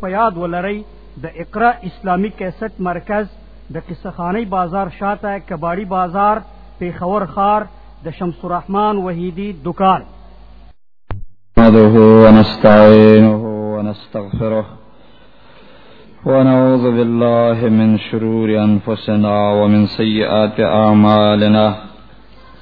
په یاد ولرئ د اقرا اسلامی کیسټ مرکز د قصخانی بازار شاته کباړی بازار پیښور خار د شمس الرحمن وحیدی دکان نحمده ونستعینه ونستغفره ونعوذ بالله من شرور انفسنا ومن سیئات اعمالنا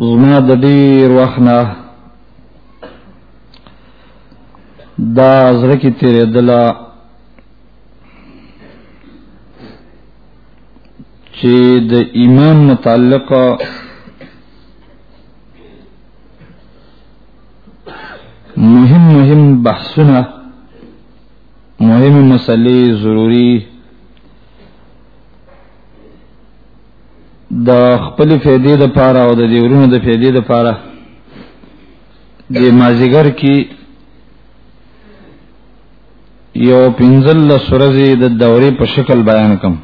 زما د ډیر وخت نه دا زړه کې تیرې دلا چې د ایمان متعلق مهم مهم بحثونه مهم مسلې ضروری د خپل فیدې د پاره او د دیورونو د فیدې د پاره د مازیګر کې یو پنځل سورزي د دورې په شکل بیان کوم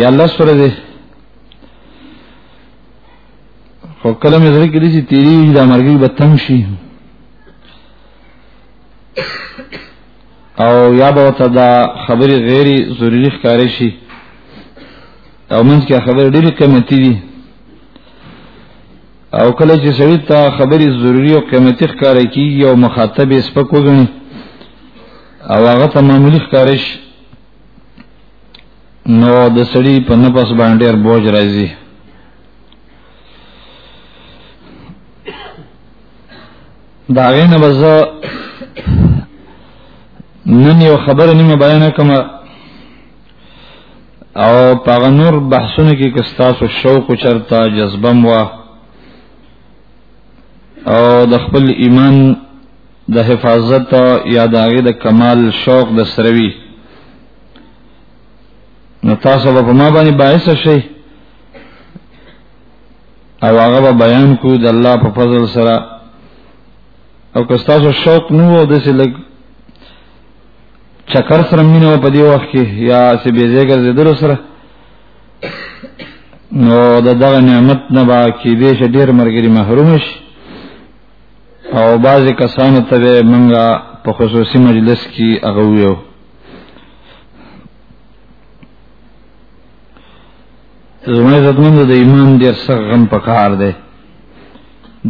یا الله سورزي خو کله مې ذکر کړی چې تیری د مرګي به تنگ شي او یا به ته دا خبرې غیر ضروری ښکارې شي او منځ کې خبرې ډېرې قیمتي دي او کله چې سړی ته خبرې ضروری او قیمتي ښکارې کیږي او مخاطب یې سپک وګڼي او هغه ته معمولی ښکارې شي نو د سړی په نفس باندې ډېر بوج راځي دا غینه بز نن یو خبر نیمه بیان کوم او پاغه نور بحثونه کې کستاسو شوق چرتا جذبه موا او د خپل ایمان د حفاظت یا د هغه د کمال شوق د سروي نو تاسو په ما باندې باعث شئ او هغه بیان کو د الله په فضل سره او که تاسو شوق نو او د څه لګ چکر سره مينو په دې وخت کې یا سه به زیګر زیدل سره نو د دغه نعمت نه با کې دې شه ډیر مرګري محروم شي او بعضی کسانو ته منګه په خصوصي مجلس کې اغویو زما عزتمند د ایمان ډیر سخت غم پکار دی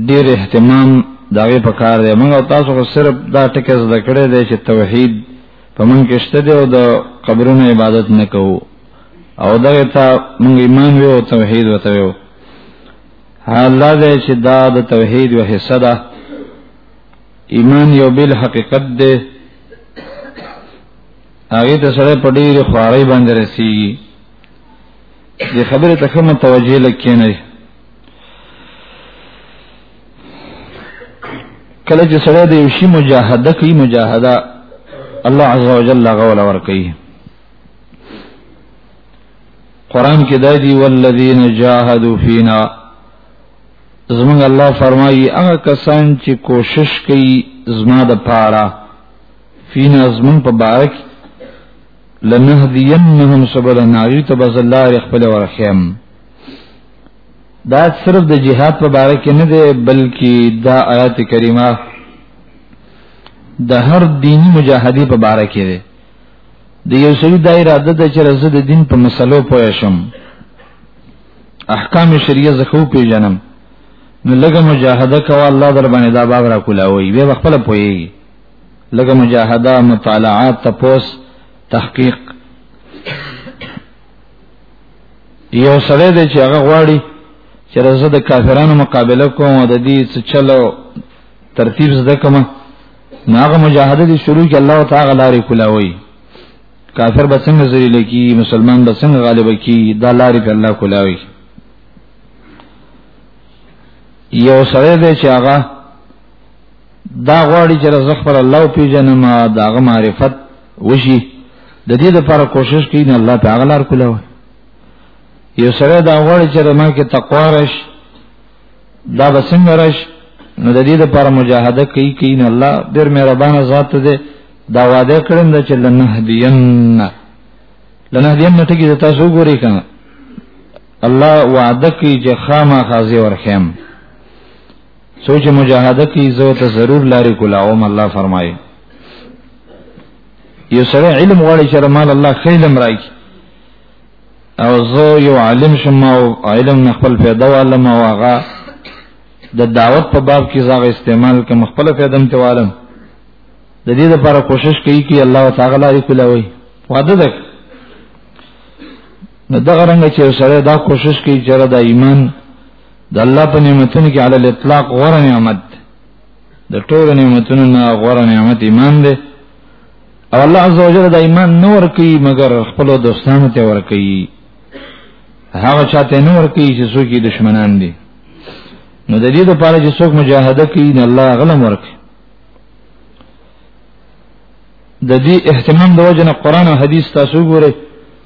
ډیر اهتمام داوی پکار دی موږ تاسو خو صرف دا ټکی زده کړی دی چې توحید په موږ کې شته دی او د قبرونو عبادت نه کوو او دغه ته موږ ایمان ویو توحید وته ویو الله دې چې دا د توحید و حصہ ده ایمان یو بل حقیقت دی هغه ته سره په ډیره خواري باندې رسیږي دې خبره ته کوم توجه لکې نه کله چې سره د یو شی مجاهده کوي مجاهده الله عز وجل غول ور کوي قران کې دا دی والذین جاهدوا فینا زمونږ الله فرمایي هغه کسان چې کوشش کوي زما د پاره فینا زمون په بارک لنهدینهم سبل ناری ته بس الله خپل ورخم دا صرف د جهاد په بارک نه دی بلکې دا آیات کریمه د هر دینی مجاهدی په بارک دی د یو سړي د اراده د چې رزه د دین په مسلو پوه شم احکام شریعه زخو پیژنم نو لګه مجاهده کوا الله در باندې دا باب را کولاوي به خپل پوي لګه مجاهده مطالعه تپوس تحقیق یو سره دی چې هغه غواړي چې زه د کافرانو مقابله کوم او د دې څه چلو ترتیب زده کوم ناغه مجاهده دي شروع کې الله تعالی لارې کولاوي کافر به څنګه ذلیل کی مسلمان به څنګه غالب کی دا لارې په الله کولاوي یو سره دی چې هغه دا غواړي چې رزق پر الله او پیجنم داغه معرفت وشي د دې لپاره کوشش کوي نه الله تعالی لار کوله یو سره دا غواړي چې ما کې تقوا رش دا بسنګ رش نو د دې لپاره مجاهده کوي کوي نه الله ډېر مهربان ذات دی دا وعده کړم چې لنهدین لنهدین ټکی تاسو ګوري کنه الله وعده کوي چې خامہ خازي ورخم سوچ مجاهده کی زو ته ضرور لارې کولاوم الله فرمایي یو سره علم غواړي چې مال الله خیلم راکی او زه یو عالم شم او علم نه خپل پیدا ولم او هغه د دعوت په باب کې زغه استعمال کوم خپل پیدا ته والم د دې لپاره کوشش کوي چې الله تعالی لري کولاوي واده ده نو دغه رنګ چې سره دا کوشش کوي چې دا ایمان د الله په نعمتونو کې علی الاطلاق غوره نعمت د ټولو نعمتونو نه غوره نعمت ایمان دی او الله عزوجل د ایمان نور کوي مګر خپل دوستانو ته ور کوي هغه چاته نور کوي چې څوک یې دشمنان دي نو د دې لپاره چې څوک مجاهده کوي نه الله غلم ورکړي د دې اهتمام د وجنه قران او حديث تاسو ګورئ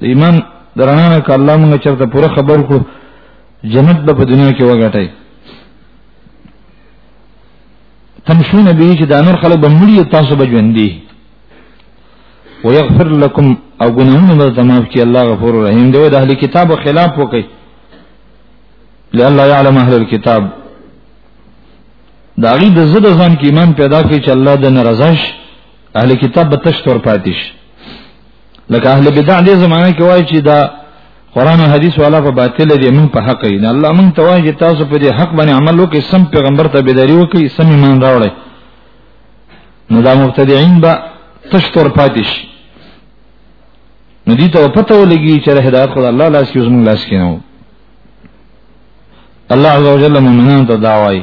د ایمان درانه نه کله موږ چرته پوره خبر کو جنت به په دنیا کې وګټای تمشون به چې د انور خلک به مړي تاسو به ژوند دي ويغفر لكم او ګناهونه به تمام کی الله غفور رحیم دی د اهل کتاب خلاف وکي لالا يعلم اهل الكتاب دا غي د زړه ځان کې ایمان پیدا کړي چې الله د ناراضه شي اهل کتاب به تش تور پاتیش لکه اهل بدع دې زمانه کې وایي چې دا قران او حدیث والا په باطل دي موږ په حق یې الله موږ ته وایي چې تاسو په دې حق باندې عمل وکړئ سم پیغمبر ته بيداری وکړئ سم ایمان راوړئ نو دا مبتدعين به تش تور پاتیش نو دي ته پته ولګي چې هدایت خدای الله لاس کې زموږ لاس کې نه الله عز وجل مومنان ته دعوایي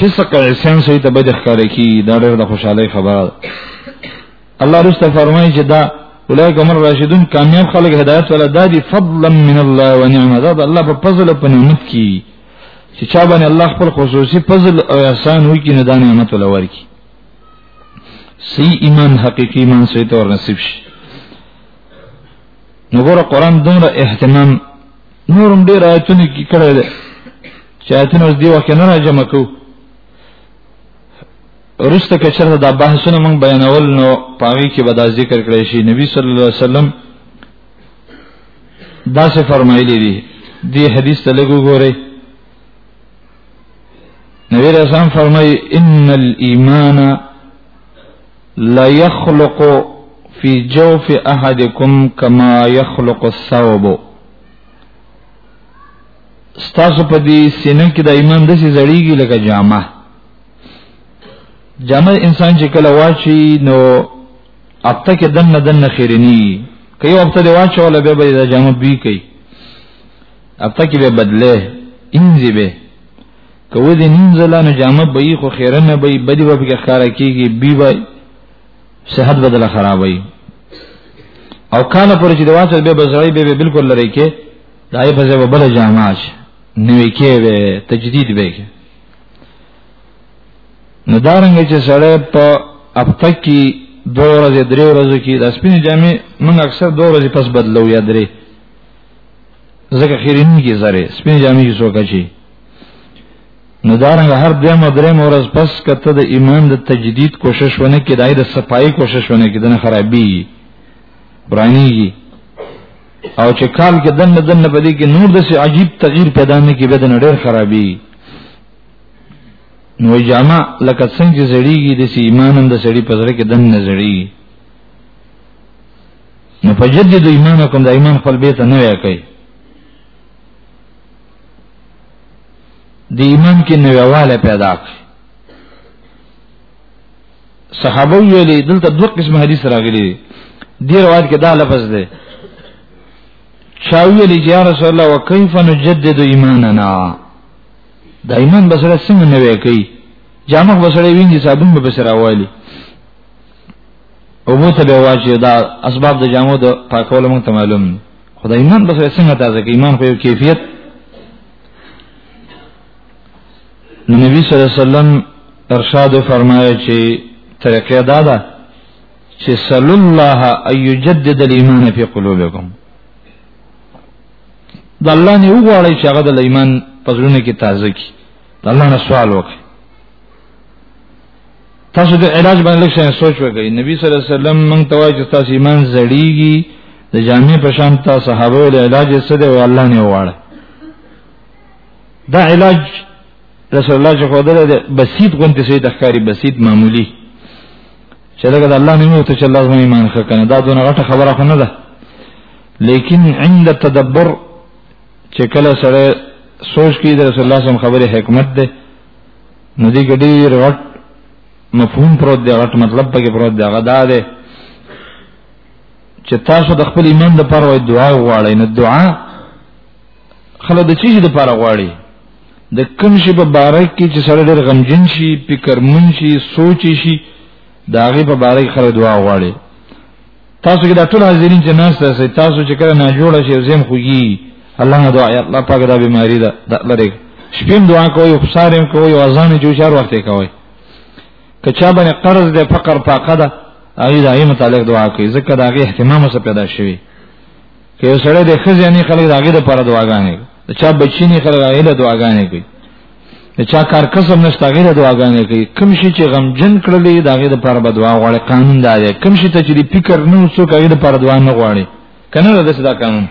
فسق عصیان سوی ته بد ښکار کی دا ډېر د خوشحالي خبره الله رسته فرمایي چې دا اولئک هم الراشدون کامیاب خلک هدایت ولا دادی فضلا من الله ونعمه دا الله په فضل او په نعمت کی چې چا باندې الله خپل خصوصي فضل او احسان وکړي نه دا نعمت ولا ورکی سی ایمان حقیقی ایمان سوی ته ورنصیب شي نو ګوره قران دومره اهتمام نورم ډیر آیتونه کې کړی دی چې آیتونه اوس دی وخت نه راجمع کو رسته کې چرته دا بحثونه مونږ بیانول نو پاوی کې به دا ذکر کړی شي نبی صلی الله علیه وسلم دا څه فرمایلی دی دی حدیث ته لګو ګورئ نبی رسول الله فرمایي ان الايمان لا يخلق في جوف احدكم كما يخلق الثوب ستاسو په دې سینه کې د ایمان د سي زړیږي لکه جامه جامه انسان چې کله واچي نو اپته کې دنه دنه خیرنی کوي اپته دی واچول به به د جامه بي کوي اپته کې به بدله انځي به کوو دې ننزله نو جامه به خو خیرنه به بدی به کې ښکارا کیږي بي به صحت بدله خرابوي او کانه پر چې د واچل به بزړی به بالکل لري کې دای په ځای بل جاماج نوې کې به تجدید به کې نو دارنګ چې سړی په اپته کې دوه ورځې درې ورځې کې د سپینې جامې موږ اکثر دوه ورځې پس بدلو یا درې زکه خیرین کی زره سپین جامې کی سوکا چی نو دارنګ هر دیم او دریم ورځ پس کته د ایمان د تجدید کوشش ونه کړي د صفائی کوشش ونه کړي د خرابي برانی او چې کال کې دنه دنه په دې کې نور د سي عجیب تغییر پیدا نه کې بدن ډېر خرابي نو جامع لکه څنګه چې زړیږي د سي ایمان هم د سړي په زړه کې دنه زړیږي نو فجدد ایمانکم د ایمان خپل بیت نه ویا کوي د ایمان کې نوواله پیدا کړي صحابه ویلي دلته دوه قسم حدیث راغلي دی روایت کې دا لفظ دی چاوی لی یا رسول الله وکيف نجدد ایماننا دا ایمان بسره څنګه نوې کوي جامه بسره وینځي صابون به بسره والی او مو ته به واچي دا اسباب د جامو د پاکول مونږ ته معلوم خدای ایمان بسره څنګه تازه کوي ایمان خو یو کیفیت نبی صلی الله علیه وسلم ارشاد فرمایي چې طریقه دا ده چې صلی الله ایجدد الايمان فی قلوبکم د الله نه وغواړي چې هغه د ایمان پزړونه کې تازه کی د الله نه سوال وکړي تاسو د علاج باندې لږ سوچ وکړئ نبی صلی الله علیه وسلم مونږ ته وایي چې تاسو ایمان زړیږي د جامع په شان تاسو صحابه له علاج سره او الله نه وغواړي دا علاج رسول الله چې خدای دې بسيط غونډه سي د ښکاری بسيط معمولی چې دا د الله نوم ته چې الله زما ایمان ښه کنه دا دونه غټه خبره خو نه ده لیکن عند تدبر چې کله سره سوچ کی د رسول الله صلی الله خبره حکمت ده نو دې ګډي رټ مفهوم پروت دی غټ مطلب پکې پروت دی هغه دا ده چې تاسو د خپل ایمان لپاره وای دعا وغواړئ نو دعا خلک د چی د پاره غواړي د کوم شي په باره کې چې سره ډېر غمجن شي فکر مون شي سوچ شي دا غي په باره کې خلک دعا غواړي تاسو کې دا ټول حاضرین چې ناس تاسو تاسو چې کله نه جوړ شي زم خوږي الله نه دعا الله پاک دا بیماری ده دا لري شپیم دعا کوي او سارم کوي او اذان جو شهر وخت کوي کچا باندې قرض ده فقر پاقه ده هغه دایمه تعلق دعا کوي ځکه دا غي اهتمام سره پیدا شوی که سره د خزې نه خلک راغی د پر دعاګانې د چا بچی نه خلک راغی د دعاګانې کوي د چا کار قسم نشته غیر دعاګانې کوي کوم شي چې غم جن کړلې دا غیر پر بدوا غواړي قانون دا دی کوم شي ته چې فکر نه وسو کوي د پر دعا نه غواړي کنه دا څه دا قانون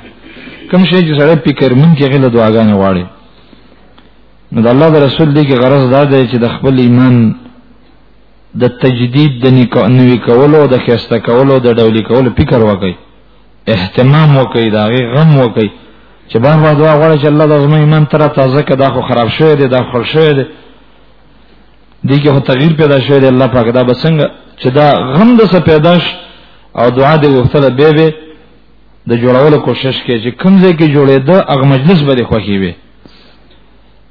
کوم شي چې سره فکر من کې غیر دعاګانې غواړي نو د الله رسول دی کې غرض دا دی چې د خپل ایمان د تجدید د نوي کولو د خسته کولو د ډولي کولو فکر وکړي اهتمام وکړي دا غي غم وکړي چې بار بار دعا غواړي چې الله د زما ایمان تر تازه کړه دا خو خراب شوی دی دا خراب شوی دی دي کې تغییر پیدا شوی دی الله پاک دا بسنګ چې دا غم د څه پیدا شي او دعا دې وختله به به د جوړولو کوشش کوي چې کوم ځای کې جوړېده هغه مجلس به خوښي وي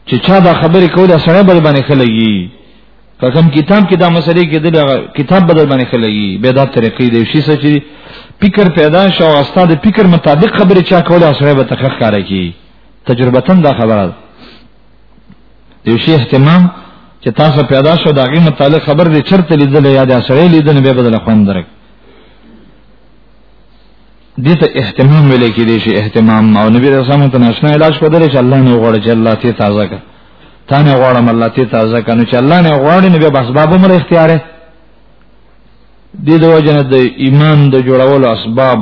چې چا دا خبرې کوله سره بل باندې خلګي په کوم کتاب کې دا مسلې کې دغه کتاب بدل باندې خلګي به دا طریقې دی شي چې فکر پیدا شو او استاد فکر مطابق خبرې چا کوله او سره به تخخ کار کوي تجربه تن دا خبره ده یو شی اهتمام چې تاسو پیدا شو دا غي متعلق خبر دې چرته لیدل یا دا سره لیدل به بدل خوند درک دې ته اهتمام ویل کې دي شي اهتمام او نبی رسول الله ته نشنه علاج په درې چې الله نه غوړي چې الله ته تازه کا تا نه غوړم الله ته تازه کنه چې الله نه غوړي نو بس باب عمر اختیار دي د وجنه د ایمان د جوړولو اسباب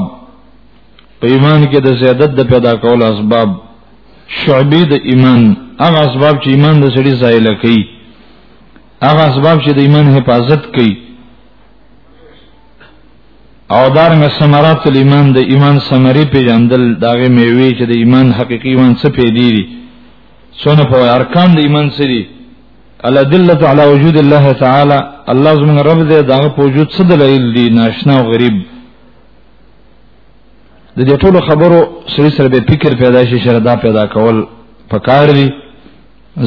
په ایمان کې د زیادت د پیدا کولو اسباب شعبې د ایمان هغه اسباب چې ایمان د سړي زایل کوي هغه اسباب چې د ایمان حفاظت کوي او دارنګ ثمرات الایمان د ایمان ثمری پیجندل داغه میوي چې د ایمان حقيقي ایمان څه پیدي دي څونه په ارکان د ایمان څه دي الادله علی وجود الله تعالی الله زموږ رب دې داغه په وجود څه دلایل دي ناشنا او غریب د دې ټولو خبرو سری سره به فکر پیدا شي چې دا پیدا کول پکار دي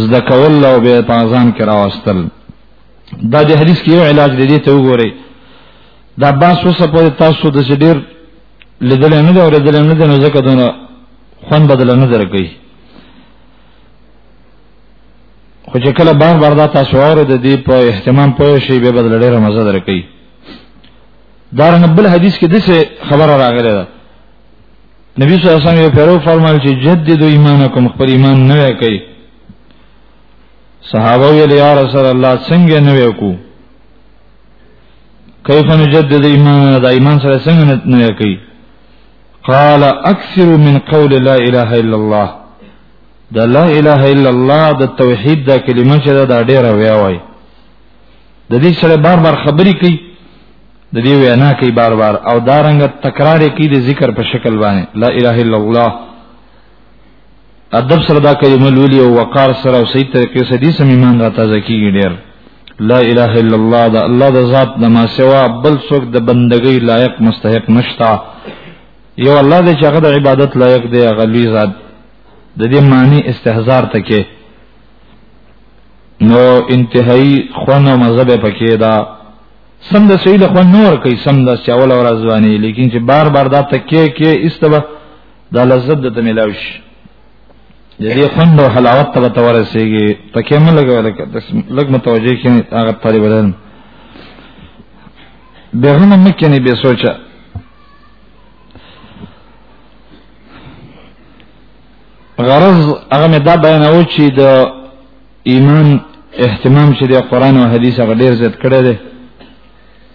زده کول او به پازان کرا واستل دا د حدیث کې یو علاج دی ته وګورئ دا عباس اوسه په تاسو د ډیر لیدل نه دا ورته نه دا ځکه دونه خوان بدل نه درکې خو چې کله بار بار دا تاسو اورئ د دې په اهتمام پوه شي به بدل ډیر مزه درکې دا نه بل حدیث کې دغه خبره راغله ده نبی صلی الله علیه وسلم یې پیرو فرمایل چې جددوا ایمانکم خپل ایمان نوې کړئ صحابه ویل یا رسول الله څنګه نه وکړو کیف نجدد ایمان دا ایمان سره څنګه نه کوي قال اکثر من قول لا اله الا الله دا لا اله الا الله د توحید دا کلمه چې دا ډیره ویا وای د دې سره بار بار خبرې کوي د دې وینا کوي بار بار او دا رنګ تکرار کوي د ذکر په شکل باندې لا اله الا الله ادب سره دا کلمه لولي او وقار سره او صحیح طریقې سره دې سم ایمان را تازه کیږي ډیر لا اله الا الله دا الله د ذات د ما سوا بل څوک د بندګۍ لایق مستحق نشتا یو الله دې چې هغه د عبادت لایق دی هغه لوی ذات د دې معنی استهزار تکي نو انتهایی خوان او مذهب پکې دا سم د سید خوان نور کوي سم د سیاول او رضوانی لیکن چې بار بار دا تکي کې استبه دا لذت د تملاوش د دې خوند او حلاوت ته تورسېږي پکې مې لګو لکه لګ متوجه کړي هغه طالب علم به هم مکني به سوچا غرض هغه مې دا بیانو چې د ایمان اهتمام چې د قران او حدیث هغه ډیر زیات کړی دی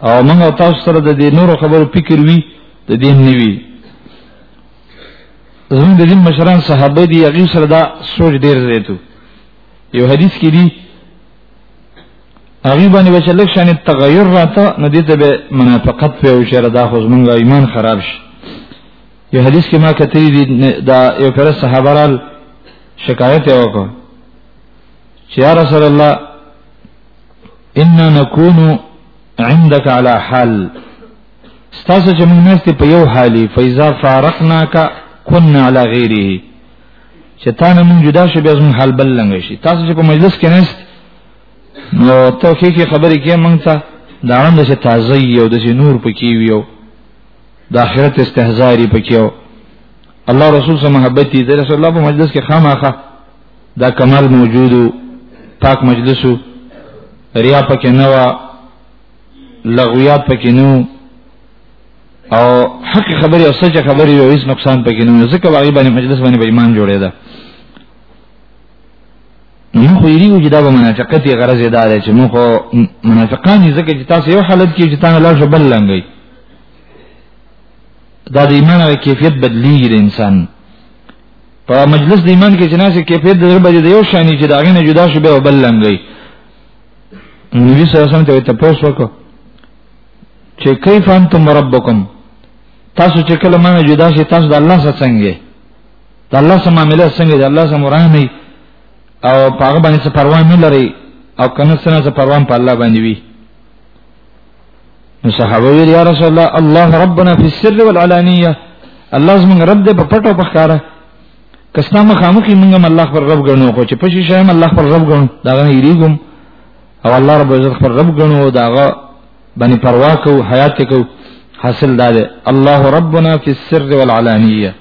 او موږ تاسو سره د دې نورو خبرو فکر وی د دین نیوی زموږ د دین مشران صحابه دي هغه سره دا سوچ ډیر زیاتو یو حدیث کې دي هغه باندې چې لږ شان تغیر راته نو دې ته به منافقت په او شر دا خو زمونږ ایمان خراب شي یو حدیث کې ما کتلی دي دا یو پر صحابه رال شکایت وکړ چې یا رسول الله ان نكون عندك على حال ستاسو چې موږ نشته په یو حالي فیضا فارقنا کا كنا على غیره چې تا نه موږ جدا شو بیا موږ حال بل لنګ شي تاسو چې په مجلس کې نشته نو ته کې کې خبرې کې موږ ته دا هم د تازه یو د نور پکې ویو د آخرت استهزاری پکې وو الله رسول سره محبت دي رسول الله په مجلس کې خامخه دا کمال موجودو پاک مجلسو ریا پکې نه و لغویات پکې نو او حق خبرې او سچ خبرې او هیڅ نقصان پکې نو ځکه واغې باندې مجلس باندې به ایمان جوړېده نو خو یې ویل چې دا به منافقت یې غرض یې دار چې نو خو منافقان یې ځکه چې تاسو یو حالت کې چې تاسو لا شو بل لنګي دا د ایمان او کیفیت بدلیږي د انسان په مجلس د ایمان کې چې ناسې کیفیت د رب د یو شانی چې دا غنه جدا شو به بل لنګي نبی صلی الله علیه وسلم ته تاسو وکړه چې کیف انتم ربکم تاسو چې کله مانه جدا شي تاسو د الله سره څنګه د الله سره معاملې څنګه د الله سره مرامي او پاغه باندې څه پروا نه لري او کنه سره څه پروا په الله باندې وي نو صحابه ویل یا رسول الله الله ربنا فی السر والعلانیه الله زمون رب دې په پټو په ښکارا کستا مخامخي موږ هم الله پر رب غنو خو چې پشي شایم الله پر رب غنو دا غنه یریګم او الله رب عزت پر رب غنو دا غ باندې پروا کو حیات کو حاصل دا ده الله ربنا فی السر والعلانیه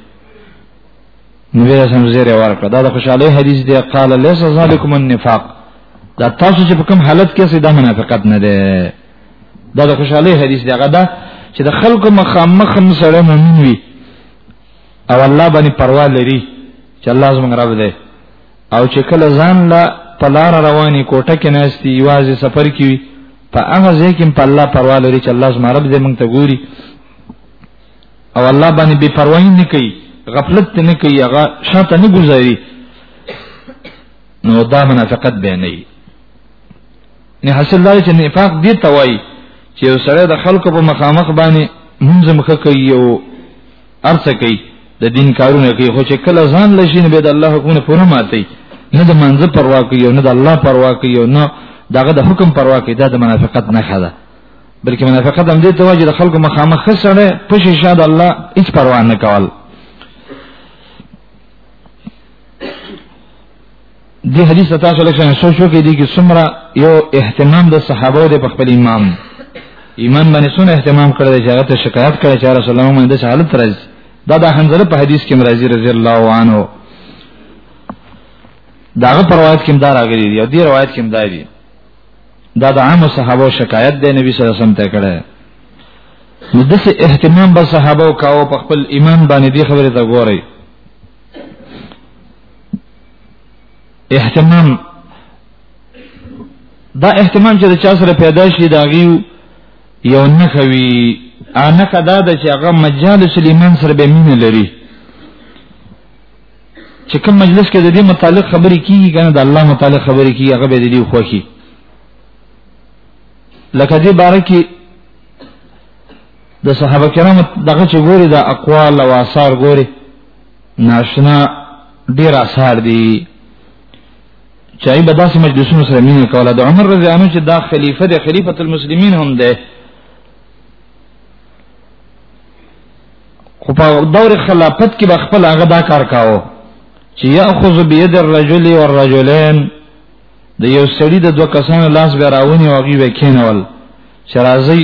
نبی رسول زیر ورکړه دا د خوشاله حدیث دی قال ليس ذلكم النفاق دا تاسو چې په کوم حالت کې سي دا منافقت نه ده دا د خوشاله حدیث دی هغه دا چې د خلکو مخامخ سره مؤمن وي او الله باندې پروا لري چې الله زموږ رب دی او چې کله ځان لا په لار رواني کوټه کې نهستی یوازې سفر کوي په هغه ځای کې په الله پروا لري چې الله زموږ رب دې موږ ته ګوري او الله باندې بے پروايي نه کوي غفلت نه کوي هغه شاته نه گزاري نو دا منافقت به نه وي نه حاصل لري چې نفاق دې توای چې یو سره د خلکو په مخامخ باندې منځم خکې یو ارڅ کوي د دین کارونه کوي خو چې کله ځان لشین به د الله حکمونه پوره ماتي نه د منځ پروا کوي نه د الله پروا کوي نه دغه د حکم پروا کوي دا د منافقت نه خده بلکې منافقت هم دې ته واجب د خلکو مخامخ سره پښې شاد الله هیڅ پروا نه کول دی حدیث تاسو لکه سوچ وکړئ دی کې څومره یو اهتمام د صحابه د خپل امام ایمان باندې څومره اهتمام کړی چې هغه ته شکایت کړی چې رسول الله باندې د حالت راځي دا د حنزله په حدیث کې مرضی رضی الله عنه داغه پر روایت کې دا راغلی دی او دی روایت کې دا دی دا د عام صحابه شکایت دی نبی صلی الله علیه وسلم ته کړی نو دسه اهتمام به صحابه کاوه په خپل ایمان باندې دی خبره ته ګوري اهتمام دا اهتمام چې د چا سره پیدا شي دا غي یو نه کوي انا کدا د چې هغه مجالس الایمان سره به مين لري چې کوم مجلس کې د دې متعلق خبرې کیږي کنه د الله متعلق خبرې کیږي هغه به دې خوخي لکه دې باره کې د صحابه کرامو دغه چې ګوري د اقوال او آثار ګوري ناشنا ډیر آثار دي چای به داسې مجلسونو سره مینه کوله د عمر رضی الله چې دا خلیفہ د خلیفۃ المسلمین هم دی خو په دور خلافت کې به خپل هغه دا کار کاوه چې یاخذ بيد الرجل والرجلين د یو سړي د دوه کسانو لاس به راونی او غي وکینول چې راځي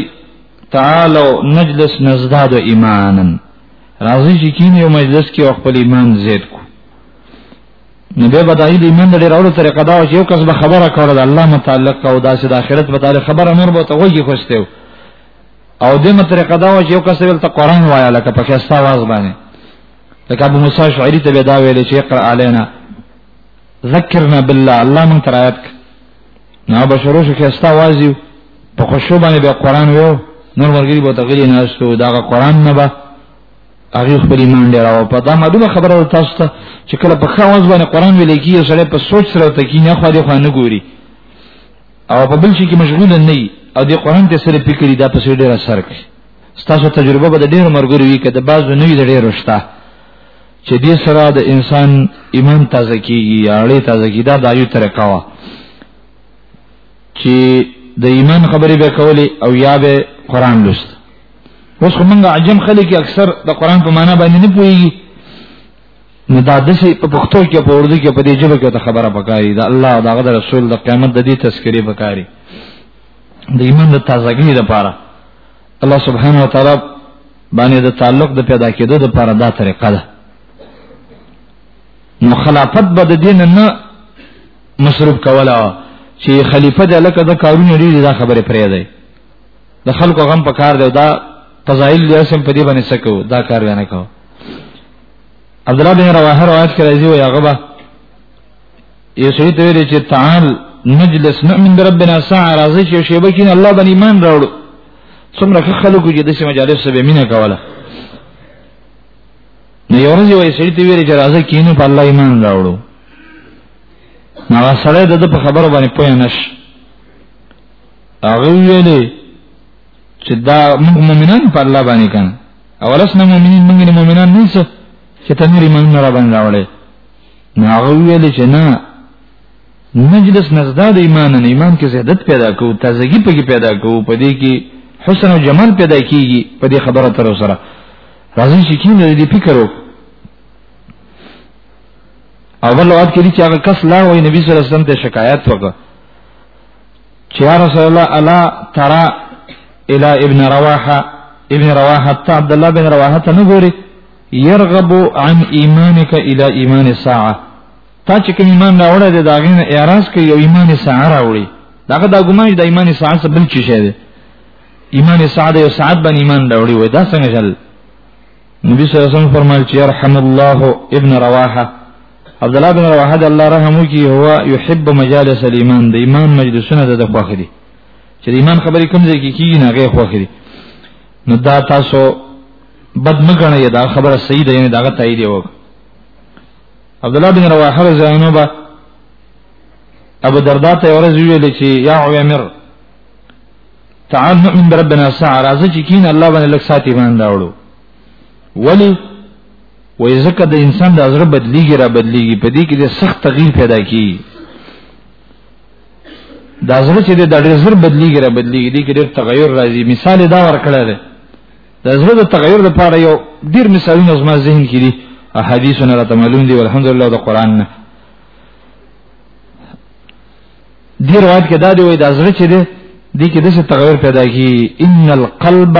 تعالو نجلس نزداد ایمانا راځي چې کینې یو مجلس کې او خپل ایمان زیات کو نو به بدایي د ایمان د ډیرولو طریقه دا چې یو کس به خبره کړل الله متعلق او داسې د آخرت په اړه خبره نور به ته وږي خوشته او دمه طریقه دا چې یو کس ول ته قران وایا لکه په خستا واز باندې لکه ابو موسی شعری ته به دا ویل چې اقرا علینا ذکرنا بالله الله من ترایت نه بشرو شو کې استا وازیو په خوشو باندې به قران ویو نور ورګي به تغلی نه استو دا قران نه به هغه خپل ایمان ډیر او په دا مدونه خبره تاسو ته چې کله په خواز باندې قران ویل کیږي سره په سوچ سره ته کې نه خو دې خو نه ګوري او په بل شي کې مشغول نه وي او دې قران ته سره فکر دا په سړي ډیر اثر کوي تاسو تجربه به ډیر مرګوري وي کده بعضو نه وي ډیر وشته چې دې سره د انسان ایمان تازه کیږي اړې تازه کیږي دا دایو طریقه وا چې د ایمان خبرې به کولې او یا به قران لوست اوس کومه عجم خلک اکثر د قران په معنا باندې نه پوهیږي نو دا د سي په پښتو کې په اردو کې په دې ژبه کې ته خبره پکاري دا الله دا غد رسول د قیامت د دې تذکرې پکاري د ایمان د تازګۍ لپاره الله سبحانه و تعالی باندې د تعلق د پیدا کېدو د لپاره دا طریقه ده نو خلافت به د دین نه مصروف کولا چې خلیفہ د لکه د کارونه لري دا خبره پرې ده د خلکو غم په کار دی دا فضایل دې سم په دې باندې سکو دا کار ونه کو عبد الله بن رواحه روایت کړی دی او هغه یې سړي ته ویل چې تعال نجلس نؤمن بربنا ساعه راځي چې شی به کین الله باندې ایمان راوړو څومره خلکو چې د سیمه مجالس سره مینه کوله نو یو ورځ یې سړي ته ویل چې راځي کینو په الله ایمان راوړو نو سره د په خبرو باندې پوه نش هغه ویلې چې دا موږ مؤمنان په الله باندې کان اولس نه مؤمنین موږ نه مؤمنان نه څه چې تنور ایمان نه را باندې راوړل نو هغه ویل چې نه مجلس نزدا د ایمان نه ایمان کې زیادت پیدا کو تازگی پکې پیدا کو په دې کې حسن او جمال پیدا کیږي په دې خبره تر سره راځي چې کینه دې فکر وکړي اول وخت کې چې هغه کس لا وای نبی صلی الله علیه وسلم ته شکایت وکړ چې یا رسول الله الا ترى الى ابن رواحه ابن رواحه عبد الله بن رواحه ته نه ګوري يرغب عن ايمانك الى ايمان الساعه تا چې کوم ایمان راوړی دی دا غینه اعراض کوي او ایمان ساعه راوړي داغه دا ګمان دی ایمان ساعه څه بل چی شه دی ایمان ساعه یو ساعت باندې ایمان راوړي وای دا څنګه چل نبی صلی الله علیه وسلم فرمایل چې يرحم الله ابن رواحه عبد الله بن رواحه د الله رحم وکي هو يحب مجالس الايمان د ایمان مجلسونه د خوخري چې ایمان خبرې کوم ځای کې کیږي نه غي خوخري نو دا تاسو بد مګنه دا خبره صحیح ده یعنی دا غته دی وک عبد الله بن رواحه رضی الله عنه ابو دردا ته ورځ ویل چې یا عمر تعال نؤمن بربنا ساعه راځي چې کین الله باندې لک ساتي باندې راوړو ولی وای زکه د انسان د ازره بدلیږي را بدلیږي په دې کې د سخت تغییر پیدا کیږي دا زړه چې د ډېر زر بدلیږي را بدلیږي دي کې ډېر تغیر راځي مثال دا ورکړل دی د زړه د تغیر لپاره یو ډېر مثالونه زما ذهن کې دي احادیثونه راته معلوم دي الحمدلله د قران نه دی روایت کې دا دی وای دا زړه چې دی دي کې دغه تغیر پیدا کی ان القلب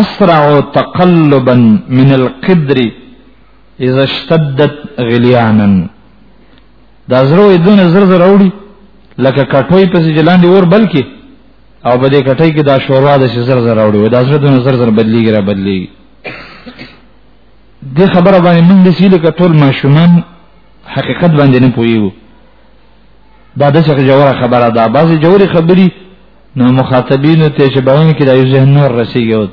اسرع تقلبا من القدر اذا اشتدت غليانا دا زرو دونه زر زر اوړي لکه کټوي په ځلاندې ور بلکې او په دې کټوي کې دا شوروا د زر زر اوړي دا زر دونه زر زر بدليږي را بدليږي دې خبره باندې موږ د سیل کټول ماشومان حقیقت باندې نه پويو دا د څه جوړه خبره ده بعضي جوړي خبري نو مخاطبین ته چې باندې کې د یو ذهن نور رسیږي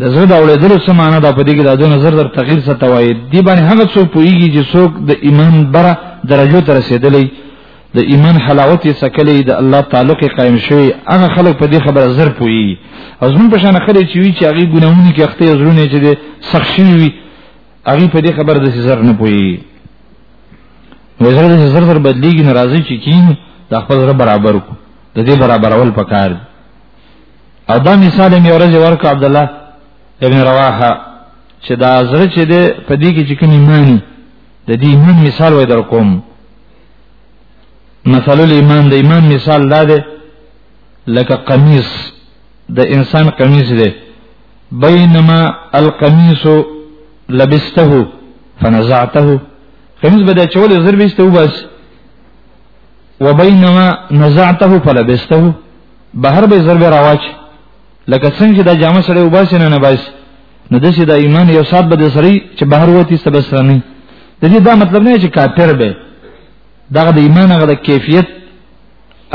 د زړه د اورېدل څه معنا ده په دې کې د دوه نظر در تغییر څه توای دی باندې هغه څوک پويږي چې څوک د ایمان بره درجه ته رسیدلی د ایمان حلاوت یې سکلې د الله تعلق قائم شوی هغه خلک په دې خبره زر پوي او زمون په شان خلک چې وی چې هغه ګناونه کې اخته زرونه چې د سخت شي وي هغه په دې خبره د زر نه پوي وزره د زر زر بدلیږي ناراضي چې کین د خپل سره برابر کو د دې برابرول پکار دي او دا مثال مې ورځ ورکړ عبد الله ابن رواحه چې دا زړه چې دې په دې کې چې کوم ایمان د دې ایمان مثال وای در کوم مثال الایمان د ایمان مثال دا دی لکه قمیص د انسان قمیص دی بینما القمیص لبسته فنزعته قمیص بده چول زر بیسته وبس وبينما نزعته فلبسته بهر به ضرب راواچ لکه څنګه چې دا جامه سره وباسي نه نه باسي نو د سې د ایمان یو سات به سری چې بهر وتی سبسرنی د دې دا مطلب نه چې کافر به دا د ایمان هغه د کیفیت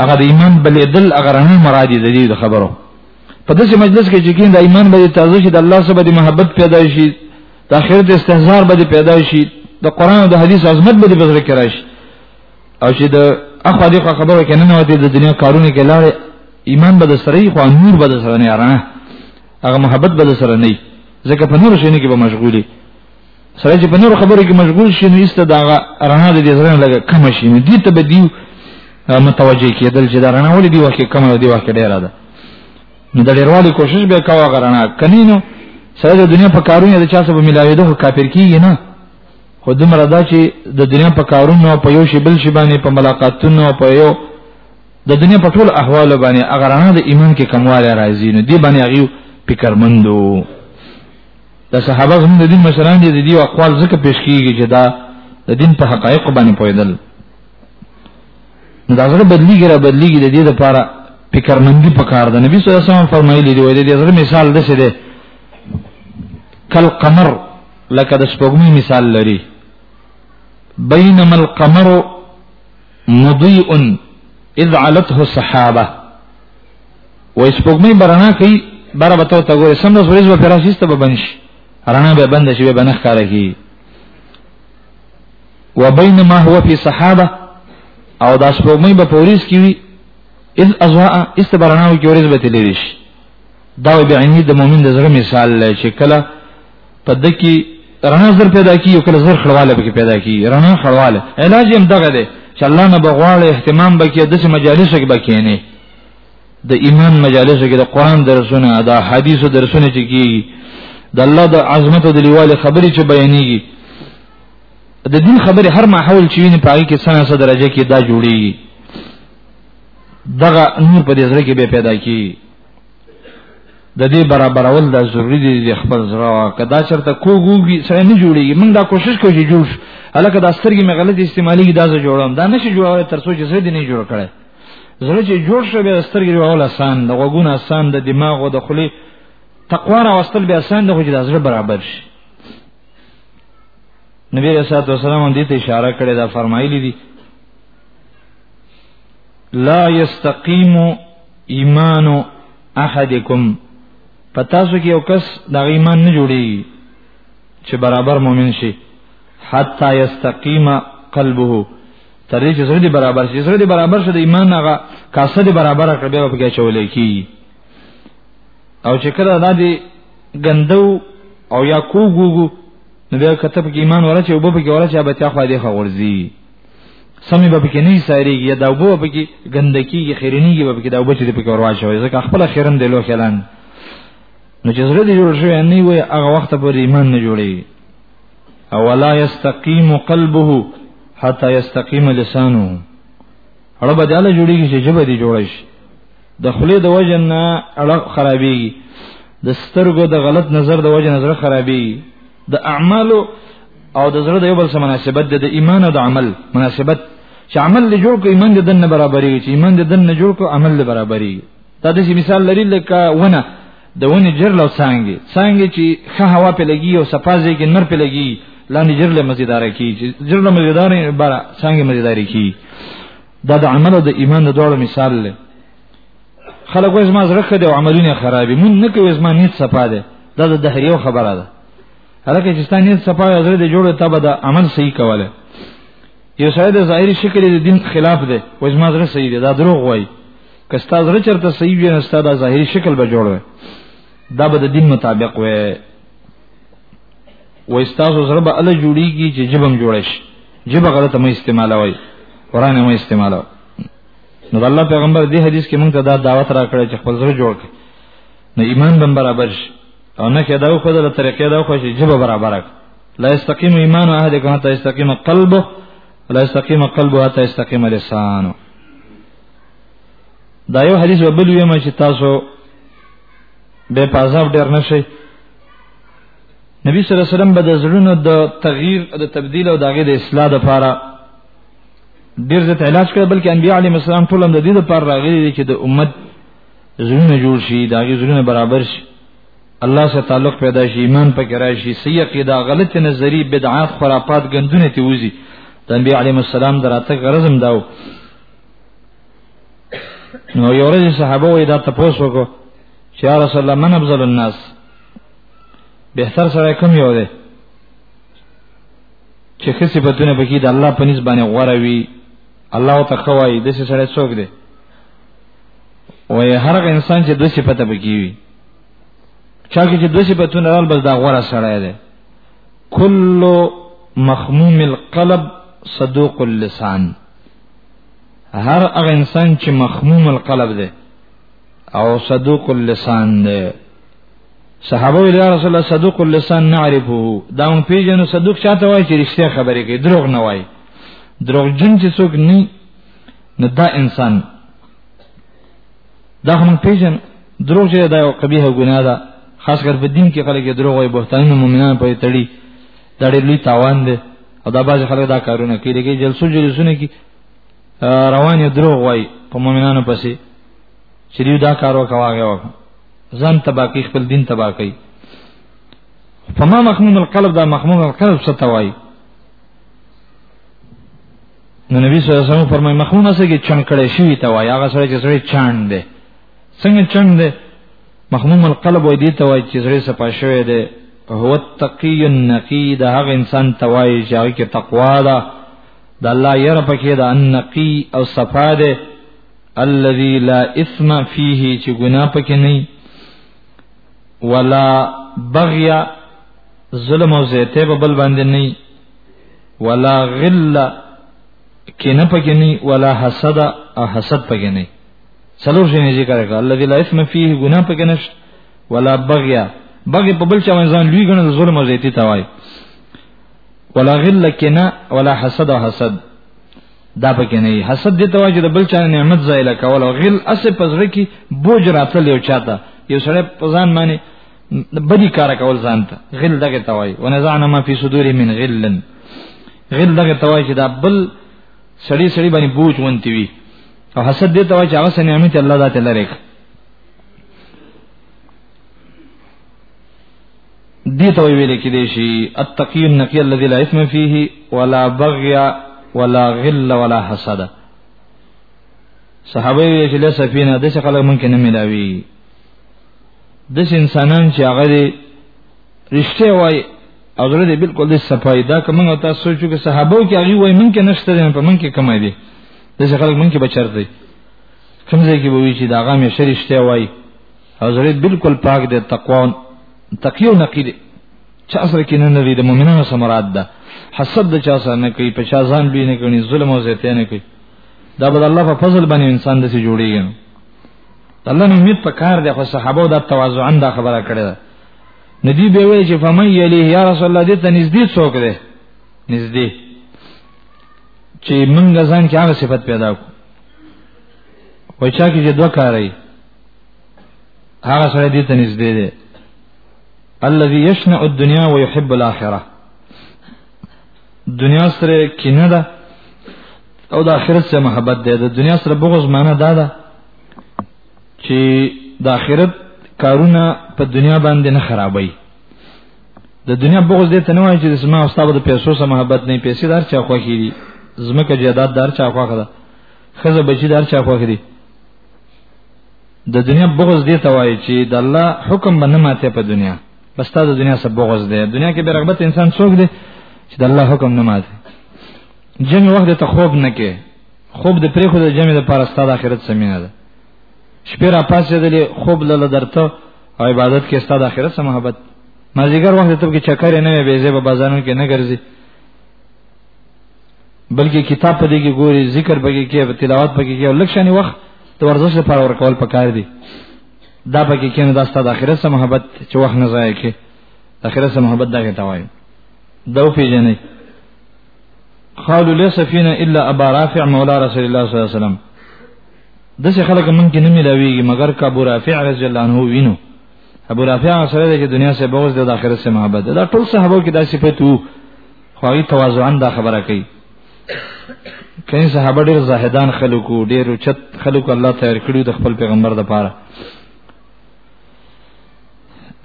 هغه د ایمان بلې دل هغه نه مراد دي د خبرو په داسې مجلس کې چې کین د ایمان به تازه شي د الله سره به محبت پیدا شي د اخرت استهزار به پیدا شي د قران او د حدیث عظمت به په ذکر راشي او چې د اخو دې خبره کې نه وته د دنیا کارونه کې لار ایمان به سره خو نور به سره نه یارانه هغه محبت به سره نه ځکه په نور شي نه کې به مشغولي سره چې په نور خبره کې مشغول شي نو ایست دا رڼا د دې زړه لګه کم شي نو دې ته به دی متوجه کېدل چې دا رڼا ولې دی وخت کم دی وخت ډیره ده نو د ډیروالي کوشش به کاوه غرانه کني نو سره د دنیا په کارونه د چا سبب ملاوي دوه کافر کیږي نه خو دومره دا چې د دنیا په کارونو په یو شی بل شی باندې په ملاقاتونو په یو د دنیا په ټول احوال باندې اگر نه د ایمان کې کمواله راځي نو دی باندې هغه فکرمندو د صحابه هم د دین مشران دي د دې اقوال ځکه پیش کیږي چې دا د دین په حقایق باندې پوهیدل دا زړه بدلیږي را بدلیږي د دې لپاره فکرمندي پکار ده نبی صلی الله علیه وسلم فرمایلی دی وایي د دې مثال د څه ده کل قمر لکه د سپوږمۍ مثال لري بينما القمر مضيء اذ علته الصحابه وای سپوږمۍ برنا کوي بار به ته ګورې سم د ورځې په راشيسته به بنش رڼا به بند شي به نه ښکاره کی وبينما هو في صحابه او دا سپوږمۍ به پوریس کی وي اذ ازواء استبرناو کې ورځ به تللی شي دا به عیني د مؤمن د زړه مثال لای چې کله په دکی رڼا زر پیدا کی او کله زر خړواله به پیدا کی رڼا خړواله علاج هم دغه دی چې الله نه بغواړي اهتمام بکې د مجالس کې بکې نه د ایمان مجالس کې د قران درسونه د حدیثو درسونه چې کی د الله د عظمت او د لیوال خبرې چې بیانېږي د دین خبرې هر ماحول چې ویني پای کې سنه سره درجه کې دا جوړیږي دغه نور په دې ځل کې به پیدا کیږي د دې برابرول دا ضروری دی د خپل زړه کدا چرته کوګوږي سره نه جوړیږي موږ دا کوشش کوو چې جوړ هلکه دا سترګې مې غلط استعمالي دا زه جوړم دا نشي جوړول تر څو چې زه دې نه جوړ کړي زړه چې جوړ شوی به سترګې جوړول آسان د غوګونو آسان د دماغ او د خلی تقوا را واستل به آسان د خو چې د زړه برابر شي نبی رسول الله صلی الله علیه وسلم دې ته اشاره کړې دا فرمایلی دي لا یستقیم ایمان احدکم پتا سو کې یو کس دا ایمان نه جوړي چې برابر مؤمن شي حتا یستقیم قلبه تر دې چې زړه دې برابر شي زړه دې برابر شي د ایمان هغه کاسه دې برابر کړ به په کې چولې کی او چې کله دا دې ګندو او یا کوګو نو بیا کته په ایمان ورچې او په کې ورچې به تا خو دې خورځي سمې به کې نه ساريږي یا دا وبو به کې ګندکی یا خیرنیږي به کې دا وبو چې په کې وروا شوی ځکه خپل خیرن دی لو خلان نو چې زړه دې جوړ شوی نه وي هغه وخت پر ایمان نه جوړي او لا یستقیم قلبه حتا یستقیم لسانه اړه به داله جوړیږي چې جبه دې جوړ شي د خلې د وجه نه اړه خرابېږي د سترګو د غلط نظر د وجه نظر خرابېږي د اعمال او د زړه د یو بل سره مناسبت د ایمان او د عمل مناسبت چې عمل له جوړ کو ایمان د دنه برابرې چې ایمان د دنه جوړ کو عمل له برابرې دا د مثال لري لکه ونه د ونې جر لو څنګه څنګه چې ښه هوا په لګي او صفازه کې نر په لګي لاندې جر له مزیدار کی جر له مزیدار بار څنګه مزیدار کی دا د عمل او د ایمان د دوړو مثال دی خلک وایي زما زړه خده او عملونه خراب دي مونږ نه کوي زما نیت صفا ده دا د دهریو خبره ده هرکه چې ستاسو نیت صفا او زړه دې جوړ ته به د عمل صحیح کوله یو سره د ظاهري شکل د دین خلاف ده و زما زړه صحیح ده دا دروغ وایي که ستاسو زړه چرته صحیح وي نو ستاسو د ظاهري شکل به جوړ وي دا به د دین مطابق وي و استاسو زړه به الله جوړیږي چې جبم جوړ شي جبه غلطه مې استعمالوي قران مې استعمالوي نو الله پیغمبر دې حدیث کې مونږ ته دا دعوت راکړی چې خپل زړه جوړ کړي نو ایمان بم برابر شي او نه کېدا خو د طریقې دا خو شي جبه برابر کړي لا استقیم ایمان احد کما ته استقیم قلب لا استقیم قلب ته استقیم لسان دا یو حدیث وبل ویم چې تاسو به پازاب ډیر نشئ نبی صلی الله علیه وسلم به د زړونو د تغییر او د تبديل او دغه د اصلاح لپاره ډیر زیات علاج کړ بلکې انبیاء علیهم السلام ټول هم د دې لپاره راغلي دي چې د امت زړونه جوړ شي دا غي زړونه برابر شي الله سره تعلق پیدا شي ایمان پکې راشي صحیح عقیده غلط نظری بدعات خرافات ګندونه تی وزي د انبیاء علیهم السلام دراته غرضم داو نو یو ورځ صحابه وې دا تاسو کو چې یا رسول الله من افضل الناس بهتر سره کوم یو دی چې څه صفاتونه پکې د الله په نسبت باندې غوړه وي الله ته خوای د څه سره څوک دی وای هر انسان چې د صفاته پکې وي چا کې چې د صفاتونه رال بس دا غوړه سره دی کل مخموم القلب صدوق اللسان هر هغه انسان چې مخموم القلب دی او صدوق اللسان دی صحابه ویل یا رسول الله صدوق اللسان نعرفه دا مون پیژنو صدوق چاته وای چې رښتیا خبرې کوي دروغ نه وای دروغ جن چې څوک نه نه دا انسان دا هم پیژن دروغ چې دا یو قبیح ګناه ده خاص کر په دین کې خلک دروغ وای بهتانه مؤمنان په تړي دا ډېر لوی تاوان دی او دا باز خلک دا کارونه کوي لکه جلسو جلسونه کې روان دروغ وای په مؤمنانو پسې چې دا کار وکواږي ځان تبا کوي خپل دین تبا کوي فما مخموم القلب دا مخموم القلب څه ته وایي نو نبی صلی الله علیه وسلم فرمایي مخموم څه کې چن کړي شي ته وایي هغه سره چې سره چاند دی څنګه چاند دی مخموم القلب وایي دي ته وایي چې سره صفه شوی دی هو التقی النقی دا هغه انسان ته وایي چې هغه کې تقوا ده د الله یره پکې ده النقی او صفا ده الذي لا اسم فيه چې ګنا پکې نه ولا بغي ظلم او زیته په بل باندې نه ولا غل کې نه پکې نه ولا حسد او حسد پکې نه څلور شي نه ذکر کړه الذي لا اسم فيه ګنا پکې نه ولا بغي بغي په بل چا باندې ځان لوی ګڼل ظلم او زیته توای ولا غل کې نه ولا حسد او حسد دا پکې نه حسد دي ته چې د بل چا نعمت زایل کول او غل اس پزړه کې بوج راتل یو چاته یو سره پزان معنی بدی کار کول ځانته غل دغه توای و نزعنا ما فی صدور من غلن غل دغه توای چې دا بل سړی سړی باندې بوج ونتی وی او حسد دي ته چې هغه سره نعمت الله ذات لري دي ته ویل کې دي شي التقي النقي الذي لا اثم فيه ولا بغي ولا غل ولا حسد صحابه یې چې له سفینه د څه خلک مونږ کې نه ملاوي د انسانان چې هغه دي رښتیا وای او زړه دې بالکل د صفای دا کومه او تاسو سوچو کې صحابه کې هغه وای مونږ کې نشته نه په مونږ کې کمای دي د څه خلک مونږ کې بچر دي کوم ځای کې ووی چې دا هغه مې شریشته وای او زړه بالکل پاک دی تقوا تقیو نقی دی چا سره کې نه لري د مؤمنانو سره مراد ده حسد د چا سره نه کوي په چا ځان لوی نه کوي ظلم او زیاته نه کوي دا به الله په فضل باندې انسان د سي جوړیږي الله نو امید په کار دی خو صحابه دا تواضع دا خبره کړې ده ندی به وی چې فمن یلی یا رسول الله دې ته نږدې څوک دی نږدې چې منګه ځان کې هغه صفت پیدا کو وای چا کې دوه کارای هغه سره دې ته نږدې دی الذي يشنع الدنيا ويحب الاخره دنیا سره کینه ده او د آخرت سره محبت ده د دنیا سره بغض معنی دا ده چې د آخرت کارونه په دنیا باندې نه خرابوي د دنیا بغض دې ته نه وایي چې د سما او ستاسو د پیسو سره محبت نه پیسې دار چا خوخي دي زمکه جیدات دار چا خوخه ده خزه بچی دار چا خوخي دي د دنیا بغض دی ته وایي چې د الله حکم باندې ماته په دنیا بس تا د دنیا سره بغض دی دنیا کې به رغبت انسان څوک دی چې د الله حکم نه ماته جمع وخت ته خوب نه کې خوب د پرې خو د جمع د پاره ستاد اخرت سمینه ده شپې را پاسې دلې خوب لاله درته او عبادت کې ستاد اخرت سره محبت مازیګر وخت ته کې چکر نه وي به زیبه بازارونو کې نه ګرځي بلکې کتاب په دې کې ګوري ذکر په کې کې تلاوت په کې کې لکشاني وخت د ورزش لپاره ورکول پکار دي دا په کې کې نه داستا د اخرت سره محبت چې وخت نه ځای کې د اخرت سره محبت دا کې توای دا پیژنې قالوا ليس فينا الا ابا رافع مولى رسول الله صلی الله علیه وسلم دسه خلک مونږ کې نه ملاويږي مګر کا ابو رافع رضی الله عنه وینو ابو رافع سره د دنیا سره بغض د اخرت سره محبت دا ټول صحابه کې دا صفات وو خو هغه تواضعا دا خبره کوي کین صحابه ډیر زاهدان خلکو ډیر چت خلکو الله تیار کړیو د خپل پیغمبر د پاره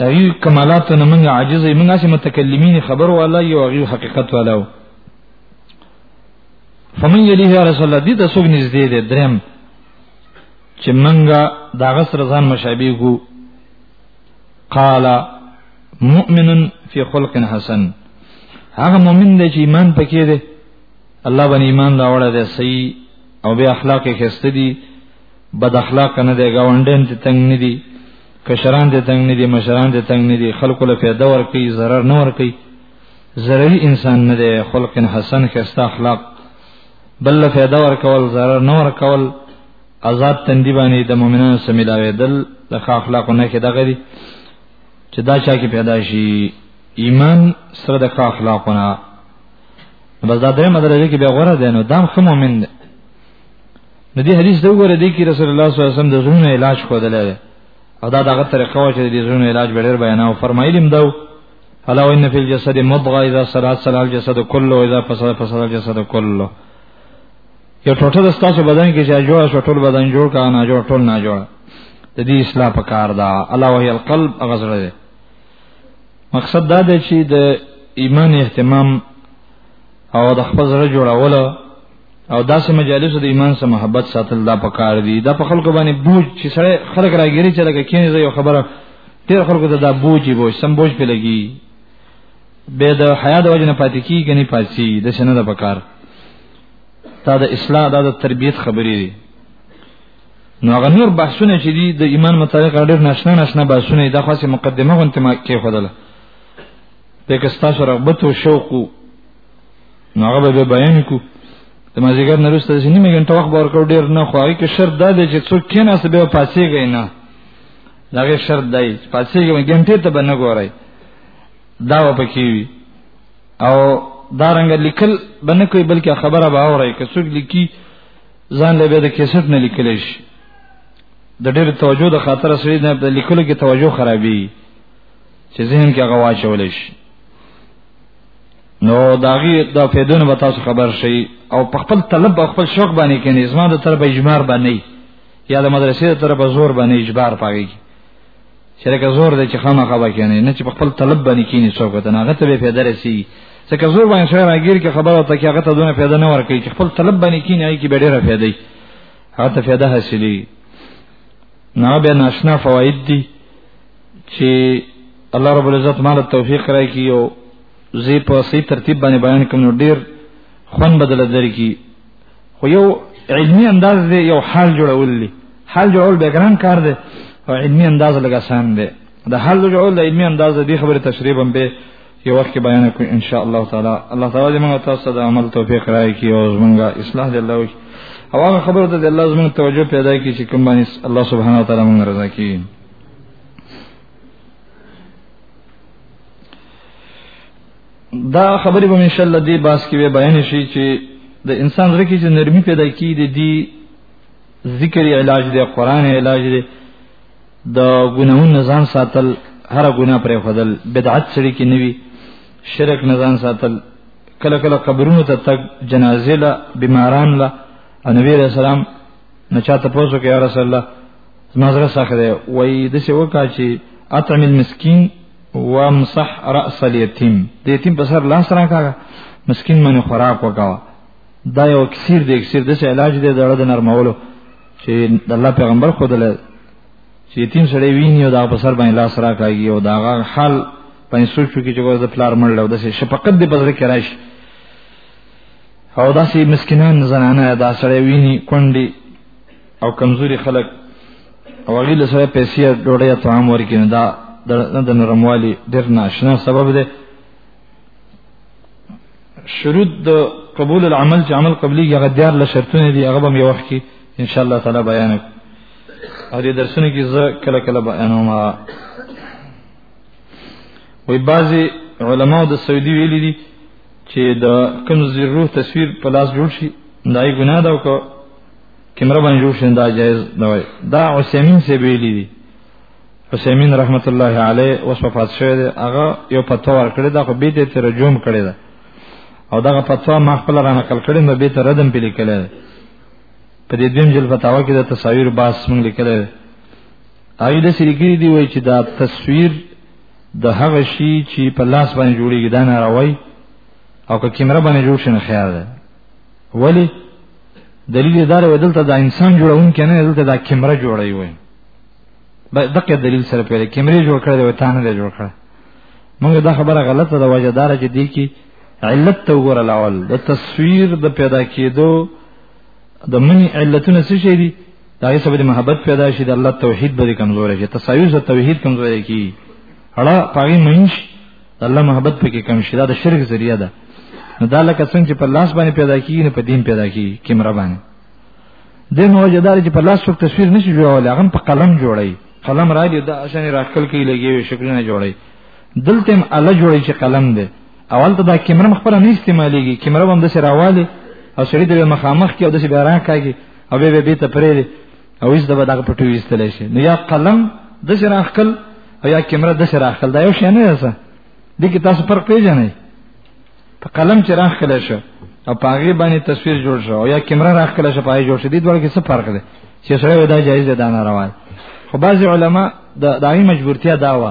ایو کمالات نه موږ عاجز موږ اسې متکلمین خبر والا یو غیو حقیقت والا فمن یلیه یا رسول الله دې ته څوګ نږدې دې درم چې منګه دا غسر ځان مشابه کو قال مؤمن فی خلق حسن هغه مؤمن دی چې ایمان پکې دی الله باندې ایمان راوړی دی صحیح او به اخلاق یې خسته دي بد اخلاق نه دی گاونډین ته تنگ نه دي کشران ته تنگ نه دي مشران ته تنگ نه دي خلکو له پیدا ور کوي zarar نه ور کوي ضروري انسان نه دی خلق حسن خسته اخلاق بل له پیدا ور کول zarar نه ور کول آزاد تندی باندې د مؤمنانو سملاوي دل د اخلاق نه کې دغه دي چې دا چا کې پیدا شي ایمان سره د ښه اخلاقونه بس دا درې مدرجه کې به غوړه ده نو دام خو مؤمن ده د دې حدیث د وګوره دی کې رسول الله صلی الله علیه وسلم د زړونو علاج خو دلې او دا دغه طریقه و چې د زړونو علاج به ډېر بیان او فرمایلم دا الا وان فی الجسد مضغه اذا صلات صلات الجسد كله واذا فسد فسد الجسد كله یو ټوټه د ستاسو بدن کې چې جوړ شو ټول بدن جوړ کا نه جوړ ټول نه جوړ د دې اصلاح په کار دا الله وهي القلب غزره ده مقصد دا دی چې د ایمان اهتمام او د خپل زړه جوړول او داسې مجالس د ایمان سره محبت ساتل دا په کار دي دا په خلکو باندې بوج چې سره خلک راګيري چې لکه کینې یو خبره تیر خلکو ته دا بوجي بوج سم بوج په لګي به د حیا د وجنه پاتې کیږي نه پاتې د سنده په کار دا د اصلاح دا د تربيت خبرې دي نو هغه نور بحثونه چې دي د ایمان متعلق ډېر ناشنا ناشنا بحثونه دي دا خاصه مقدمه غونته ما کې خدله د کستا سره رغبت او شوق نو هغه به بیان کو د مازیګر نه روسته چې نیمه غنټه وخت ورکړ ډېر نه خو هغه کې شرط دا دی چې څوک کینه سبه پاسې گئی نه دا غي شرط دی پاسې گئی غنټه ته بنه ګورای دا و پکې وي او دارنګ لیکل بنه کوي بلکې خبره به اوري که څوک لیکي ځان له به د کیسټ نه لیکل شي د ډېر توجه د خاطر سره نه د لیکلو کې توجه خرابي چې ذهن کې هغه واچول شي نو داغي دا فیدونه به تاسو خبر شي او په خپل طلب او خپل شوق باندې کې نظام د طرف اجمار باندې یا د مدرسې د طرف زور باندې اجبار پاږي چې لکه زور دی چې خامہ خبر کینې نه چې په خپل طلب باندې کینې څوک ته نه غته به پیدا رسی ځکه زور باندې سره راګیر کې خبره ته کې هغه ته دونه پیدا نه ورکړي چې خپل طلب باندې کینې هغه کې به ډیره پیدا وي هغه ته پیدا حاصلې نه به ناشنا فواید دي چې الله رب العزت مال توفیق راي کی او زی په صحیح ترتیب باندې بیان کوم نو ډیر خون بدل درکې خو یو علمی انداز دی یو حال جوړول دی حال جوړول به ګران کار دی او علمی انداز لګا سان دی د حال جوړول د علمی انداز دی خبره تشریح هم به یو وخت کې بیان کوم ان شاء الله تعالی الله تعالی دې موږ تاسو ته عمل توفیق راکړي او زمونږه اصلاح دې الله وکړي او هغه خبره ته الله زمونږ توجه پیدا کړي چې کوم باندې الله سبحانه و تعالی موږ رضا کړي دا خبرې به ان شاء الله دې باس کې بیان شي چې د انسان زړه کې چې نرمي پیدا کی دي دی ذکر علاج دی قران علاج دی د ګناهونو نزان ساتل هر ګناه پرې خدل بدعت سړي کې نیوي شرک نزان ساتل کله کله قبرونو ته تک جنازې لا بیماران لا نبی رسول الله نه چاته پوسو کې رسول الله نظر سخه دی وای د څه وکا چې اطعم المسکین وامسح راس اليتيم د یتیم په سر لاس راکاږه مسكين باندې خوراک وکاوه دا یو اکسیر دی اکسیر د علاج دی د اړه د نرمولو چې د الله پیغمبر خود له چې یتیم سره ویني او دا په سر باندې لاس راکاږي او دا حال باندې سوچ وکړي چې ورته پلار مړ له داسې شفقت دی په ځل کې راشي او داسې مسکینان زنانه دا سره ویني کونډي او کمزوري خلک او هغه له سره پیسې ډوډۍ ته هم ورکینه دا د نرموالي ډیر ناشنا سبب دی شروط د قبول العمل چې عمل قبلي هغه دیار له شرطونه دي هغه به یو وخت کې ان شاء الله تعالی بیان او دې درسونه کې زه کله کله بیانوم وي بعضي علماو د سعودي ویلي دي چې د کوم زیرو تصویر په لاس جوړ شي دای ګناه دا وکړه کیمره باندې جوړ شین دا جایز نه وای دا عثیمین سی ویلی دی عثیمین رحمت الله علیه اوس وفات شوی دی هغه یو فتوا ورکړی دا خو به دې ترجم کړی دا او دا فتوا ما خپل را نقل کړی نو به تر ردم پیل کړی په دې دیم جل فتاوا کې د تصاویر باس مونږ لیکل آی د سریګری دی وای چې دا تصویر د هغه شی چې په لاس باندې جوړیږي دا نه راوي او که کیمره باندې جوړ شنه خیال ده ولی دلیل دار وې دلته دا انسان جوړون کنه دلته دا کیمره جوړوي وي دغه دلیل سره پیری کیمرې جوړ کړې وي تانه دې جوړ کړې موږ دا خبره غلطه ده وجه دار چې دی کې علت ته وګوره لاول د تصویر د پیدا کېدو د منی علتونه څه شي دي دا یې سبب محبت پیدا شي د الله توحید به کمزورې شي تصویر د توحید کمزورې کی اړه پاګې مینش الله محبت په کې کم شي دا د شرک ذریعہ ده نو دا لکه څنګه چې په لاس باندې پیدا کیږي په دین پیدا کیږي کیمرا باندې د نو جدار چې په لاس څوک تصویر نشي جوړول هغه په قلم جوړي قلم را دی دا شان راخل کې لګي شکلونه جوړي دلته هم الله جوړي چې قلم دی اول ته دا کیمرا خپل نه استعماليږي کیمرا هم د سراواله او سړي د مخامخ کې او د سي بیران کوي او به به ته پرې او هیڅ د دغه پټو ویستل شي نو یا قلم د سره اخکل او یا کیمره د سره اخکل دا یو شی نه ده د کی تاسو فرق پیژنئ په قلم چې راخل شو او په هغه باندې تصویر جوړ شو او یا کیمره راخل شو په هغه جوړ شو د دوه کې څه فرق دی چې سره ودا جایز ده نه روان خو بعض علما د دایي مجبورتیا دا و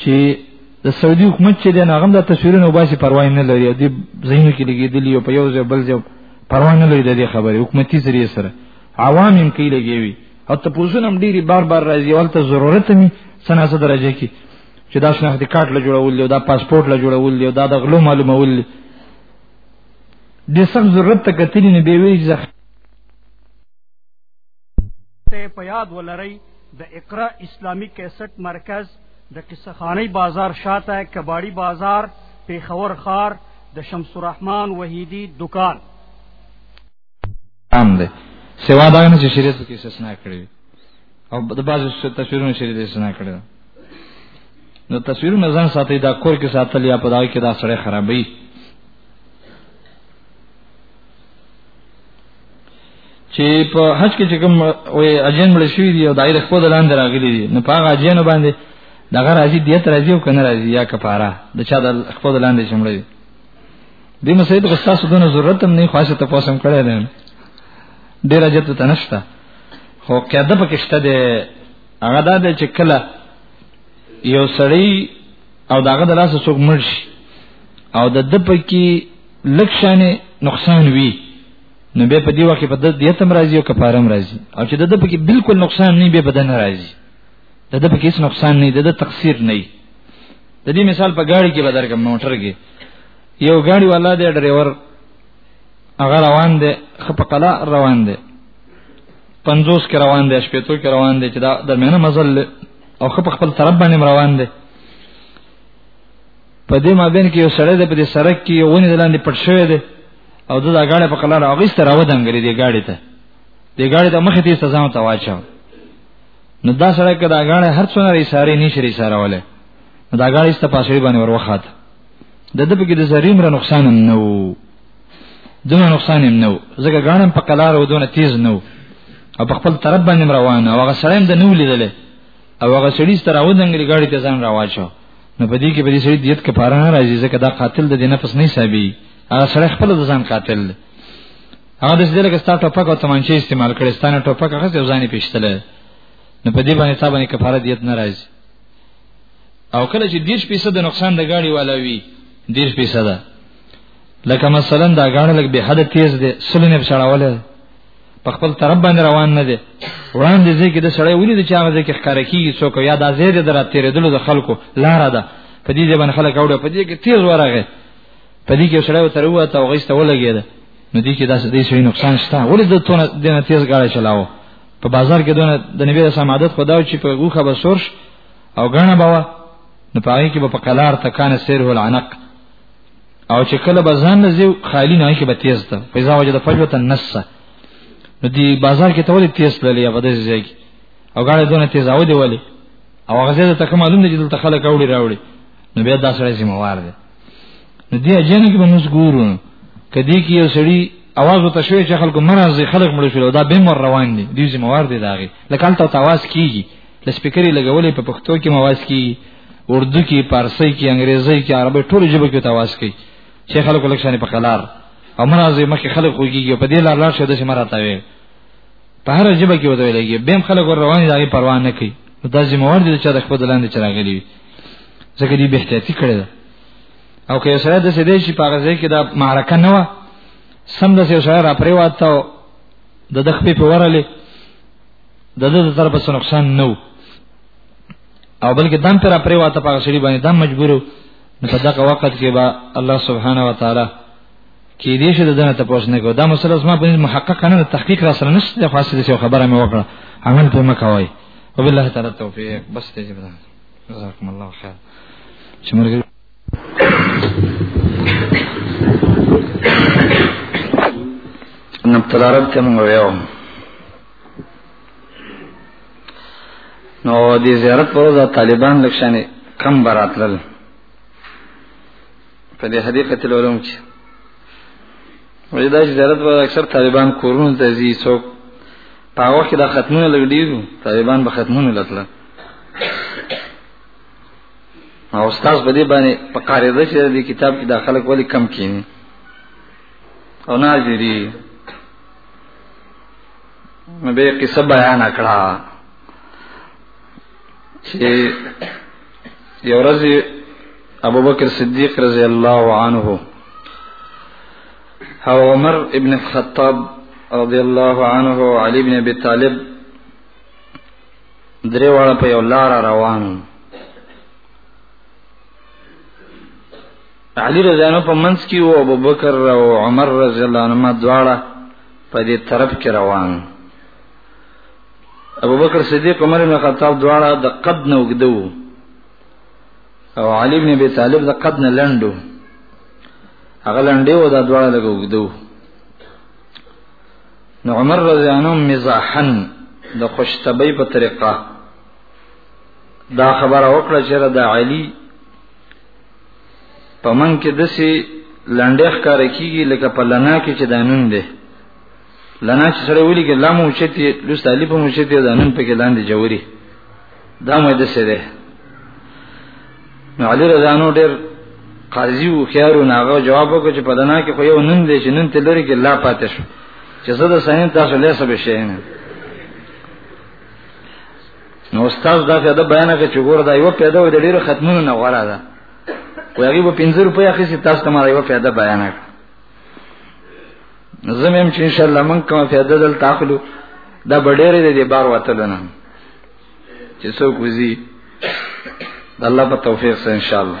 چې د سعودي حکومت چې د ناغم د تصویرونو باسي پروا نه لري د زینو کې لګیدلی او په یو ځای بل ځای پروا نه لري د دې خبرې حکومتي ذریعہ سره عوام هم کې لګیوي او ته پوزونه هم ډیری بار بار راځي ولته ضرورت می سنا څه درجه کې چې دا شناختی کارت له جوړول او دا پاسپورت له جوړول او دا د غلو معلومول د سخت ضرورت ته کتلی نه به ویږي ته په یاد ولرئ د اقرا اسلامی کیسټ مرکز د قصخانی بازار شاته کباړی بازار پیښور خار د شمس الرحمن وحیدی دکان ام ده سوا دا نه چې شریعت کې استثناء کړی او د بازو تصویرونو شریعت استثناء کړی نو تصویرونه ځان ساتي دا کور کې ساتل یا په دا کې دا سړی خرابې چې په حج کې چې کوم وې اجین مړ شوی دی او دایره خپل لاندې راغلی دی نو په هغه اجین باندې دغه راځي دیت راځي او کنه راځي یا کفاره د چا د خپل لاندې چې مړ دی دې مسید غصه سودنه ضرورت هم نه خاصه ته پوسم کړی دی ډیر اجت ته نشته خو کده پکې شته دی هغه دا دی چې کله یو سړی او داغه د لاس څوک مړ شي او د د پکې لکشانه نقصان وی نو به په دی وخت په د یتم راځي او کفارم راځي او چې د د پکې بالکل نقصان نه به بدن راځي د د پکې هیڅ نقصان نه د تقصیر نه د دې مثال په گاڑی کې بدر کوم موټر کې یو گاڑی والا دی ډرایور هغه روان دی خپقلا روان دی 50 کې روان دی شپېتو کې روان دی چې دا درمیانه مزل او خپ خپل طرف باندې روان دی په دې مابین کې یو سړی د په سرک کې یو ونی دلاندې پټ شوی دی او د دا غاړه په کلار هغه ستر راو دنګري دی غاړه ته دی غاړه ته مخ ته سزا ته واچو نو دا سړی کدا غاړه هر څونه ری ساري نشری ساروله نو دا غاړه ست پاسری باندې وروخات د دې په کې د زریم را نقصان نه وو دونه نقصان نه وو ځکه غاړه په کلار و دونه تیز نه وو او په خپل طرف باندې روانه او هغه سړی هم د نو لیدل او هغه سړی ستر راو دنګري غاړه ته ځان راواچو نو په دې کې به دې سړي دیت کفاره نه راځي ځکه دا قاتل د دینه پس نه حسابي هغه سره خپل د ځان قاتل دی هغه د دې لکه ستاسو ټوپک او تمانچه استعمال کړي ستاسو ټوپک هغه ځو ځانې پیشتله نو په دې باندې تا باندې کفاره دیت نه راځي او کله چې 10% د نقصان د گاډي والا وي 10% لکه مثلا دا غاڼه لګ به حد تیز دي سلنه بشړاوله په خپل طرف باندې روان نه دی وړاندې ځکه د سړی ولې د چاغه ځکه ښکار کیږي څوک یا د زید درات تیرېدل د خلکو لار ده په دې ځبن خلک اوړه په دې کې تیز ورغه په دې کې سړی وتر وته او غیسته ولګید نو دې کې داسې دې شوی نقصان شته ولې د تونه د نه تیز غاړه چلاو په بازار کې دونه د نبی رسول عادت خداو چې په غوخه به سورش او غاڼه باوا نو پای کې به په قلار تکانه سیر ول عنق او چې کله به ځان نه زیو خالی نه کې به تیز ده پیسې وجه د فجوه ته نسه نو دی بازار کې ته ولې تیز للی یا بده ځای او غاړه دونه تیز او دی ولې او هغه زه ته کوم معلوم دی چې دلته خلک اوړي راوړي نو بیا دا سره ذمہ وار دی نو دی اجنه کې به موږ ګورو کدی کې یو سړی اواز وته شوی چې خلکو مرز خلک مړ شول دا به مر روان دي دی ذمہ وار دی داغي لکه تاسو تواس کیږي لسپیکرې لګولې په پښتو کې مواز کیږي اردو کې پارسي کې انګريزي کې عربي ټول ژبه کې تواس کوي چې خلکو لکشانې په خلار امراض مخه خلک خوږي په دې لار لار شه د شمارته وي په هر ژبه کې وته لګي بیم خلک ور روان دي پروا نه کوي دا زموږ دي چې د خپل لاندې چراغلي وي ځکه دې به احتیاطي کړی ده او که سره د سې دې چې په غزه کې دا معرکه نه و سم د سې سره را پرې واته د دخپې په ورلې د دې طرف څخه نقصان نه و او بلکې دم پر پرې واته په سړي باندې دم مجبورو نو په دغه وخت کې به الله سبحانه و تعالی کې دې شه دنه ته پوښتنه کو دا مسله زما په محقق نه تحقیق را سره نشته د خاصه څه خبره مې وکړه عمل په مکوای وبالله تعالی توفیق بس ته جبر جزاکم الله خیر چې مرګ نبتلارب ته مونږ ویو نو د زیارت پر ورځ طالبان لکشانې کم براتلل په دې حدیقه تلولم چې وې دا چې زیارت پر اکثر طالبان کورونه ته ځي څوک په هغه کې دا ختمونه لګ ډیرو طالبان به ختمونه لتل او استاد په دې باندې په قاعده ده چې د کتاب کې داخله کولی کم کینی او ناجری به قصه بیان کړه چې یو ورځ ابو بکر صدیق رضی الله عنه او عمر ابن الخطاب رضی الله عنه او علی ابن ابي طالب درې واړه په یو لار روان علی رضی الله په منځ کې او ابوبکر او عمر رضی الله عنهما دواړه په دې طرف کې روان ابوبکر صدیق عمر بن خطاب دواړه د قد نه وګدو او علی بن ابي طالب د قد نه لندو هغه لندې و دا دواړه لګو وګدو نو عمر رضی الله عنه مزاحن د خوشتبۍ په طریقه دا خبره وکړه چې دا علی په من کې دسی لنډه ښکار کیږي لکه په لنا کې چې دانون دی لنا چې سره ولي کې لامو چتی لوس طالب مو چتی دانون په کې لاندې جوړي دا مې دسه ده نو علي رضا نو ډېر قاضي او خيارو ناغه جواب وکړ چې په لنا کې خو یو نن دی چې نن تلری کې لا پاتې شو چې زه د سنین تاسو له سبب شې نه نو استاد دا څه د بیان کې چې ګور دا یو پیدا و د ډیرو ختمونو نه غوړه ده خو هغه په 15 روپیا کې چې تاسو ته ما یو پیدا بیان کړ زمیم چې ان شاء الله مونږ کوم پیدا دل تاخلو دا بډېرې دې بار وتل نه چې څوک وزي د الله په توفیق سره ان شاء الله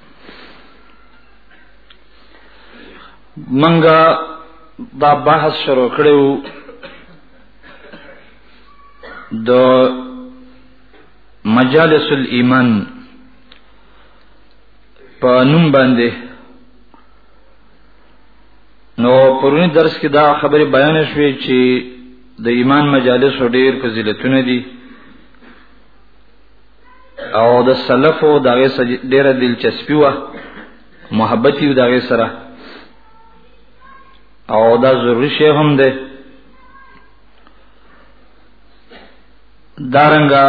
منګه دا بحث شروع کړو د مجالس الايمان په نوم باندې نو پرونی درس کې دا خبره بیان شوې چې د ایمان مجالس ډېر فضیلتونه دي او د سلفو دغه ډیره دلچسپي و محبت یو دغه سره او دا ضروري شی هم ده دارنګه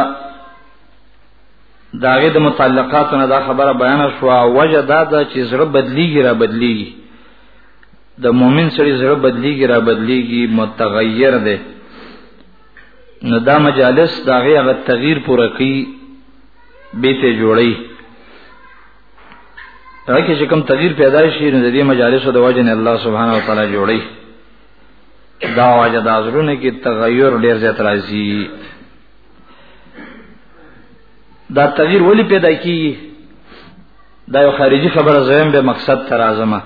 داغه د متعلقاتو نه دا خبره بیان شو وجه دا ده چې زړه بدلیږي را بدلیږي د مؤمن سړي زړه بدلیږي را بدلیږي متغیر ده نو دا مجالس دا غي هغه تغییر پوره کی به ته جوړی دا کې چې کوم تغییر پیدا شي نو د دې مجالسو د وجه نه الله سبحانه و تعالی جوړی دا وجه د ازرونه کې تغییر ډیر زیات راځي دا تغییر ولی پیدا کیږي دا یو خارجي خبره زویم به مقصد تر اعظمه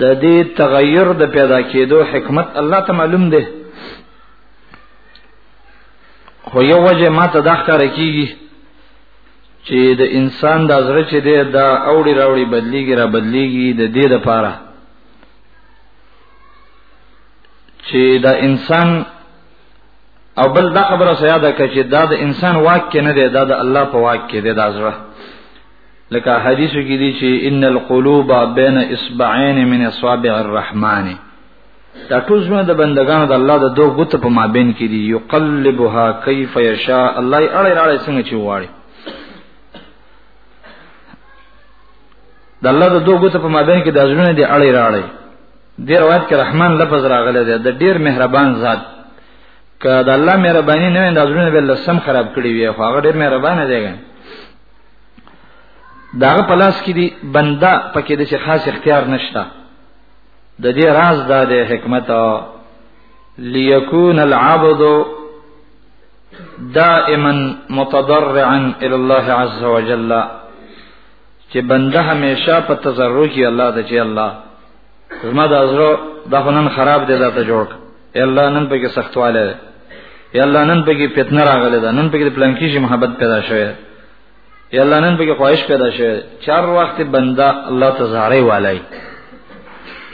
د دې تغیر د پیدا کېدو حکمت الله ته معلوم دی خو یو وجه ما ته دا ښکار کیږي چې د انسان د زړه چې دی دا اوړي راوړي بدلیږي را بدلیږي د دې د پاره چې دا انسان او بل دا خبره سیاده کړي چې دا د انسان واک کې نه دی دا د الله په واک کې دی دا زړه لکه حدیثو کې دي چې ان القلوب بین اصبعین من اصابع الرحمن دا ټول زموږ د بندگانو د الله د دوه غوت په مابین کې دي یقلبها کیف یشاء الله یې اړه اړه څنګه چې واړي د الله د دوه غوت په مابین کې د ازونه دي اړه اړه دی روایت کې رحمان لفظ راغلی دی د ډیر مهربان ذات که د الله مهرباني نه وي د ازونه به لسم خراب کړی وي خو هغه ډیر مهربان دی داغه پلاس کې دی بنده پکې د خاص اختیار نشته د دې راز دا د حکمت ليكون العبد دائما متضرعا الى الله عز وجل چې بنده همیشه په تضرع کې الله د چې الله زما د ازرو دا خنن خراب دي ذاته جوړ الله نن پکې سختواله ده یا الله نن پکې فتنه راغله ده نن پکې پلانکی شي محبت پیدا شوه یا الله نن پکې خواهش پیدا شوه چار وخت بندا الله تزارې والای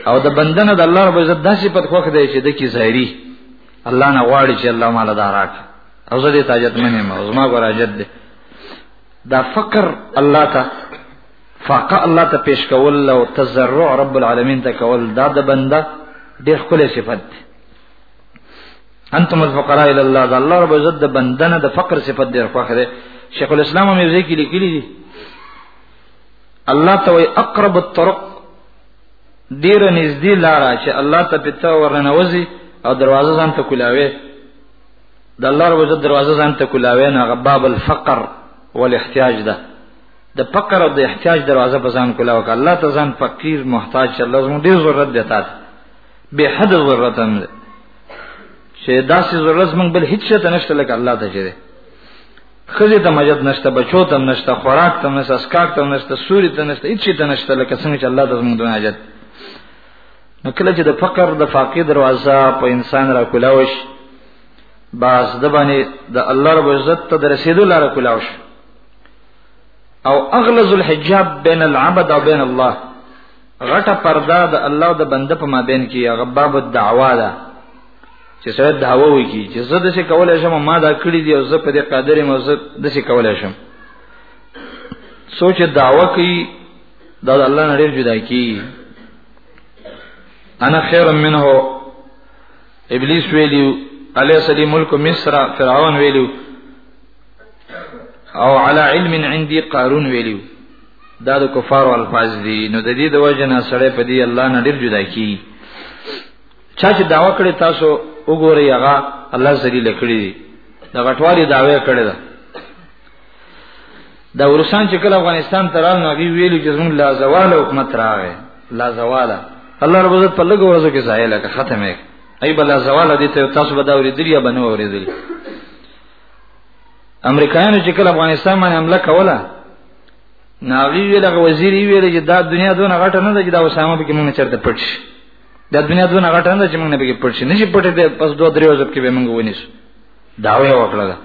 او د بندنه د الله رب عزت داسې پد خوخ دی چې د کی ظاهری الله نه غواړي چې الله مال داراک او زه دې تاجت منه ما زما ګراجت ده دا فقر الله ته فاقه الله ته پیش کول او تزرع رب العالمین ته کول دا د بنده ډېر خپل صفت دی انتم الفقراء الى الله دا الله رب عزت د بنده نه د فقر صفت ډېر خوښ دی شیخ الاسلام هم یې کې لیکلی دی الله ته وي اقرب الطرق ډیر نږدې لاره چې الله ته پته ورننوځي او دروازه ځان ته کولاوي د الله رب عزت دروازه ځان ته کولاوي نه غباب الفقر والاحتیاج ده د فقر او د احتیاج دروازه په ځان کولا وک الله ته ځان فقیر محتاج چې الله زموږ ډیر ضرورت دی تاسو به حد ضرورت هم دی چې داسې ضرورت موږ بل هیڅ څه نشته لکه الله ته چره خزه ته مجد نشته بچو ته نشته خوراک ته نشته اسکار ته نشته سوري ته نشته هیڅ ته نشته لکه څنګه چې الله ته زموږ دونه حاجت نو کله چې د فقر د فاقې دروازه په انسان را کولاوش باز د باندې د الله رب عزت ته رسیدو لاره کولاوش او اغلظ الحجاب بین العبد او بین الله غټه پرده د الله او د بنده په مابین کې هغه باب الدعوا ده چې سره دعوا وکي چې زه د څه کولای شم ما دا کړی دی او زه په دې قادر یم او زه د څه کولای شم سوچ دعوا کوي دا د الله نه ډیر جدا کی انا خیر منه ابلیس ویلیو علی سلی ملک مصر فرعون ویلیو او علی علم عندي قارون ویلو دا د کفارو الفاظ دي نو د دې د وجه نه سره په دې الله نه ډیر جدا کی چا چې داوا کړی تاسو وګورئ هغه الله ذلیل کړی دی دا غټوالي داوا کړی دا دا ورسان چې کله افغانستان ترال نو غي ویلو چې زموږ لا زوال حکومت راغی لا زوال الله رب عزت په لګو ورځو کې ځای لکه ختمه ای بل زوال دي ته تاسو به دا ورېدلی یا بنو ورېدلی امریکایانو چې کله افغانستان باندې حمله کوله ناغي ویل هغه وزیر ویل چې دا دنیا دونه غټه نه ده چې دا اسامه به کې مونږ چرته پټ شي دا دنیا دونه غټه نه ده چې مونږ نه به پټ شي نشي پټ دې پس دوه درې ورځې کې به مونږ ونیسو دا وی وکړه دا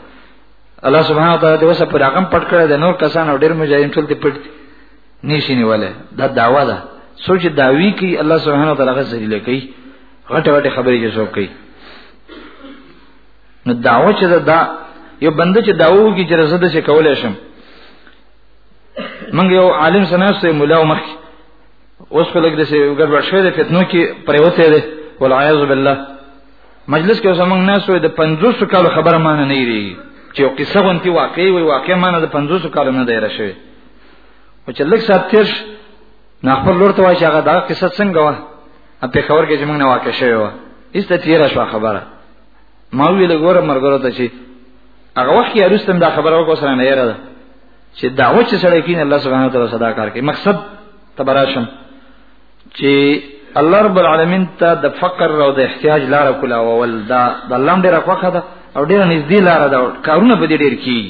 الله سبحانه وتعالى دې وسه پر رقم پټ کړی دا نور کسان او ډېر مجاهدین ټول دې پټ نشي نیواله دا داوا ده سوچ داوی کی الله سبحانه وتعالى غزه لې کوي غټه غټه خبرې چې څوک کوي نو داو چې دا یو بنده چې داو کی چې رزد چې کولای شم منګ یو عالم سناسته مولا مخ اوس په لګ دسه ګډوډ شوی د فتنو کې پریوته دی والعیاذ بالله مجلس کې اوس موږ ناسو د 500 کال خبره مان نه یری چې یو قصه غونتی واقعي وي واقع مان د 500 کال نه دی راشي او چې لږ سات تیر نه خپل لور ته وایي چې هغه دا قصه څنګه و په خبر کې چې موږ نه واقع شوی و ایسته تیر شو خبره ما ویل ګوره مرګره ته چې هغه وخت کې ارستم دا خبره وکړه سره نه یره چې دعوه چې سره کین الله سبحانه وتعالى صدا کار کوي مقصد تبراشم چې الله رب العالمین ته د فقر او د احتیاج لار کولا او ول دا د الله ډیره خوخه ده او ډیره نږدې لار ده کارونه په دې ډیر کی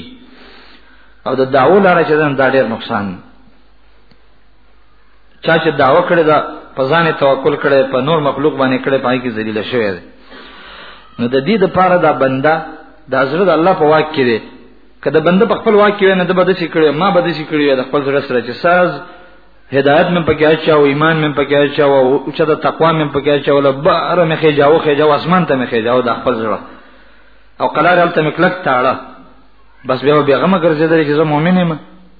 او د دعوه لار چې دا ډیر نقصان چا چې دعوه کړې ده په ځان توکل کړي په نور مخلوق باندې کړي پای کې ذلیل شوی دی نو د دې د پاره دا بنده د حضرت د الله په واک کې دی کله بنده په خپل واک کې نه د بده شي کړي ما بده شي کړي د خپل سره سره چې ساز هدایت من پکې اچا او ایمان من پکې اچا او چې د تقوا من پکې اچا ول بار مې خېجاو خېجاو اسمان ته مې خېجاو د خپل سره او قلار الته مکلک تاړه بس بیا به غمه ګرځیدل چې زه مؤمن یم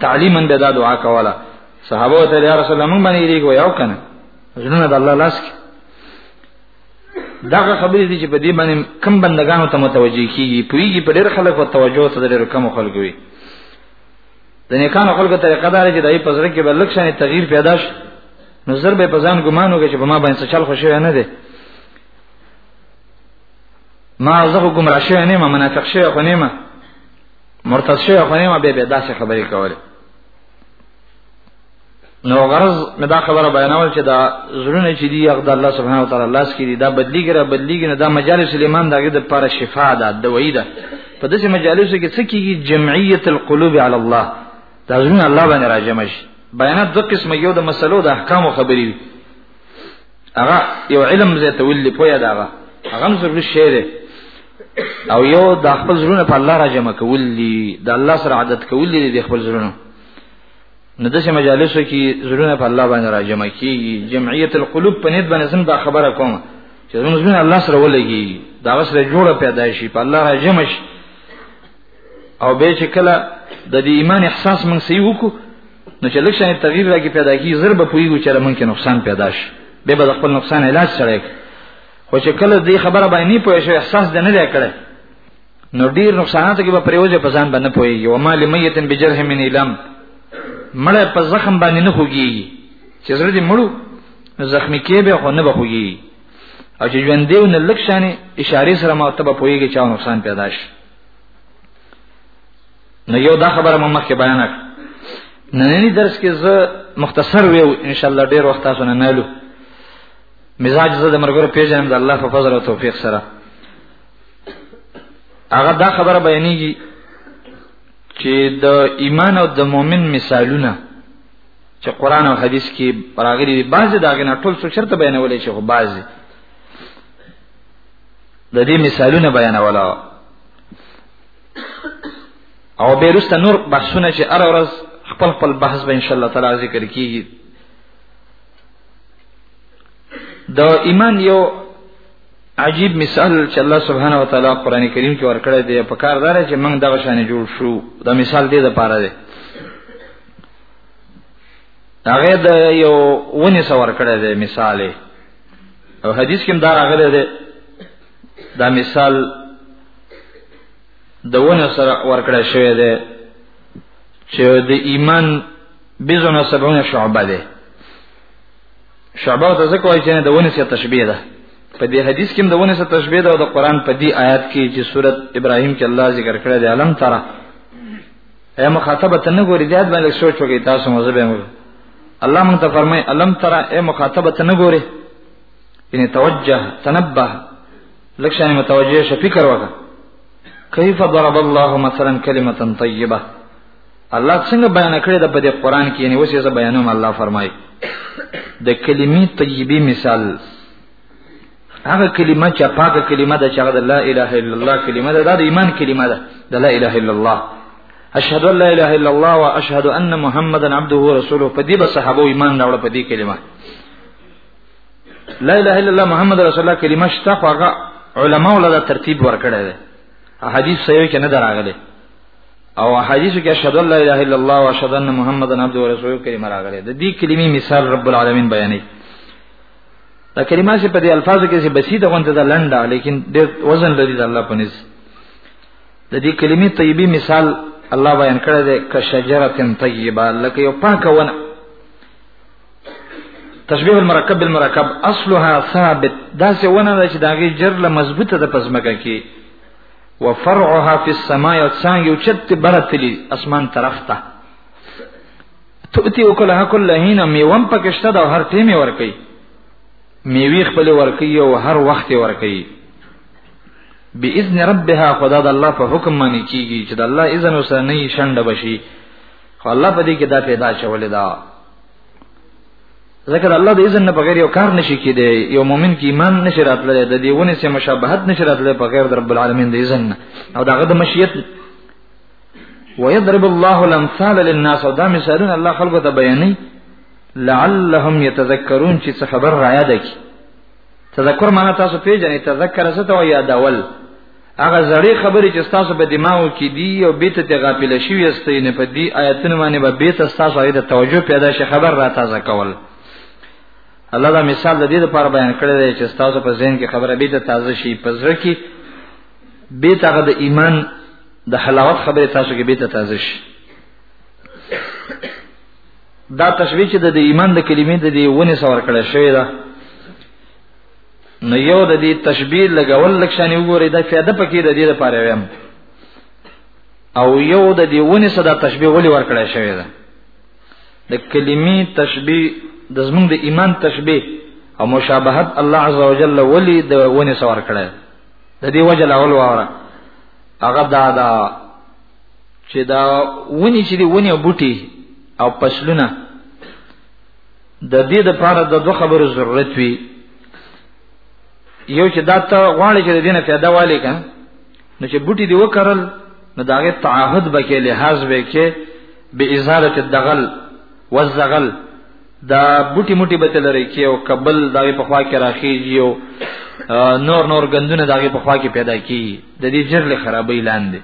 تعلیما به دا دعا کوله صحابه ته یا رسول الله مونږ باندې یې کوی او کنه زړه د الله لاس کې داغه خبرې دي چې په دې باندې کم بندگانو ته متوجي کیږي پویږي په ډېر خلکو توجه ته ډېر کم خلکو وي د نیکانو خلکو طریقه دار چې دای په زړه کې بلک شانه تغییر پیدا شي نظر به په ځان ګمان وکړي چې په ما باندې چل خوشی نه دي ما زه کوم راشه نه ما منافق شه خو نه ما مرتد شوی خو نه ما به به داسې خبرې کولې نو غرض مې دا خبره بیانول چې دا زړونه چې دی هغه د الله سبحانه وتعالى لاس کې دي دا بدلیږي را بدلیږي نه دا مجالس سليمان دغه د لپاره شفا ده دوی ده په داسې مجالسو کې څه کیږي جمعیت القلوب علی الله دا زړونه الله باندې راجمع شي بیانات دو قسمه یو د مسلو د احکام خبرې هغه یو علم زه ته ویل پویا دا هغه هغه ضروري شی دی او یو د خپل زړونه په الله را جمع کول دي د الله سره عادت کول دي د خپل زړونو نو دغه مجالسو کې زړونه په الله باندې را جمع کیږي جمعیت القلوب په نیت باندې زم دا خبره کوم چې زموږ الله سره ولګي دا سره جوړه پیدا شي په الله را جمع شي او به چې کله د دې ایمان احساس موږ سي وکړو نو چې لکه تغییر راګي پیدا کی ضرب پویږي چې موږ کې نقصان پیدا شي به به خپل نقصان علاج سره خو چې کله دې خبره باندې نه پوه شي احساس دې نه لکړي نو ډیر نقصانات کې به پریوځي په ځان باندې پويږي او مال میتن بجرح من الم مړ په زخم باندې نه خوږي چې زړه دې مړو زخمی کې به خو نه بخوږي او چې ژوند دی نو لکشانه اشاره سره مرتبه پويږي چې نقصان پیدا شي نو یو دا خبره مې مخکې بیان کړ نننی درس کې زه مختصر ویو ان شاء الله ډیر وخت تاسو نه نالو مزاج زه د مرګره پیژنم د الله په فضل او توفیق سره هغه دا خبره بیانېږي چې د ایمان او د مؤمن مثالونه چې قران او حدیث کې راغلي دي بعضي داغه نه ټول څه شرط بیانولې شي خو بعضي د دې مثالونه بیانولا او بیرست نور بحثونه چې ار ورځ خپل خپل بحث به ان شاء الله تعالی ذکر کیږي د ایمان یو عجیب مثال چې الله سبحانه وتعالى قران کریم کې ورکړی دی په کار دار چې موږ دغه شان جوړ شو دا مثال دی د پاره دی هغه د یو ونی سره ورکړی دی مثال او حدیث کې دا راغلی دی دا مثال د ونه سره ورکړی شوی دی چې د ایمان بزنه سبعونه شعبه ده شعبه ته ځکه وایي چې د ونه سره تشبیه ده په دې حدیث کې د ونه سره تشبیه ده او د قران په دې آیات کې چې سورته ابراهیم کې الله ذکر کړی دی علم ترى ایا مخاطب ته نه ګوري زیات باندې سوچ وکړي تاسو مزه به الله مونږ ته فرمای الم ترى اي مخاطبه ته نه ګوره یعنی توجه تنبه لکشان متوجه شه فکر وکړه کیف ضرب الله مثلا کلمه طیبه الله څنګه بیان کړی د بده قران کې یعنی وسې بیانوم الله فرمای د کلمې طیبه مثال هغه کلمه چې پاکه کلمه ده چې هغه لا اله الا الله کلمه ده دا د ایمان کلمه ده د لا اله الا الله اشهد ان لا اله الا الله واشهد ان محمدا عبده ورسوله په دې به صحابه ایمان راوړ په دې کلمه لا اله الا الله محمد رسول الله کلمه شته خو هغه علما ولدا ترتیب ورکړی دی احادیث صحیح کې نه دراغله او احادیث کې اشهد ان لا اله الا الله واشهد ان محمدا عبده ورسوله کلمه راغله د دې کلمې مثال رب العالمین بیانوي دا کلمه چې په دې الفاظو کې چې بسیطه غونډه ده لنډه لیکن ډېر وزن لري د الله په نس د دې کلمې طیبی مثال الله بیان کړی دی ک شجره طیبه لکه یو پاکه ونه تشبیه المرکب بالمرکب اصلها ثابت دا څه ونه ده چې داغه جر له مضبوطه ده پزمکه کې وفرعها في السماء او څنګه یو چت برتلی اسمان طرف ته تؤتی وکلها کل هین میوم پکشته د هر ټیمه ور کوي میوي خپل ور کوي او هر وخت ور کوي باذن ربها خدا د الله په حکم باندې کیږي چې د الله اذن وسره نه شند بشي خو الله په دې کې دا پیدا چولې دا ذکر الله د اذن نه بغیر یو کار نشي کېدی یو مؤمن کې ایمان نشي راتللی د دیونه سره مشابهت نشي راتللی بغیر د رب العالمین د اذن او دغه د مشیت ويضرب الله الامثال للناس دا مثالون الله خلقو ته بیانې لعلهم يتذكرون چې څه خبر را یاد کی تذکر معنا تاسو پیژنې تذکر څه ته وایي یادول هغه زړې خبرې چې تاسو په دماغو کې دي او بیت ته غافل شي یاستئ نه په دې آیتونه باندې به بیت تاسو اړې د توجه پیدا شي خبر را تازه کول الله دا مثال د دې لپاره بیان کړی دی چې تاسو په ذهن کې خبره بیت تازه شي په زړه کې بیت هغه د ایمان د حلاوت خبره تاسو کې به ته تازه شي دا تشبیه چې د ایمان د کلمې د دی ونی سور کړه شوی دا نو یو د دې تشبیه لګول لکشانې وګوري دا فائدہ پکې د دې لپاره ویم او یو د دې ونی صدا تشبیه ولې ور کړه شوی دا د کلمې تشبیه د زمون د ایمان تشبیه او مشابهت الله عزوجل ولی د ونی سور کړه د دې وجه لاول واره هغه دا دا چې دا ونی چې دی ونی او بوټي او پسلونه د دې د پاره د دوه خبرو ضرورت وي یو چې دا ته غواړي چې د دینه پیدا والی کا نو چې بوټي دی وکړل نو داغه تعهد به کې لحاظ به کې به ازاله الدغل والزغل دا بوټي موټي به تلری کې او قبل دا په خوا کې راخیږي او نور نور غندونه دا په خوا کې پیدا کی د دې جر له خرابې لاندې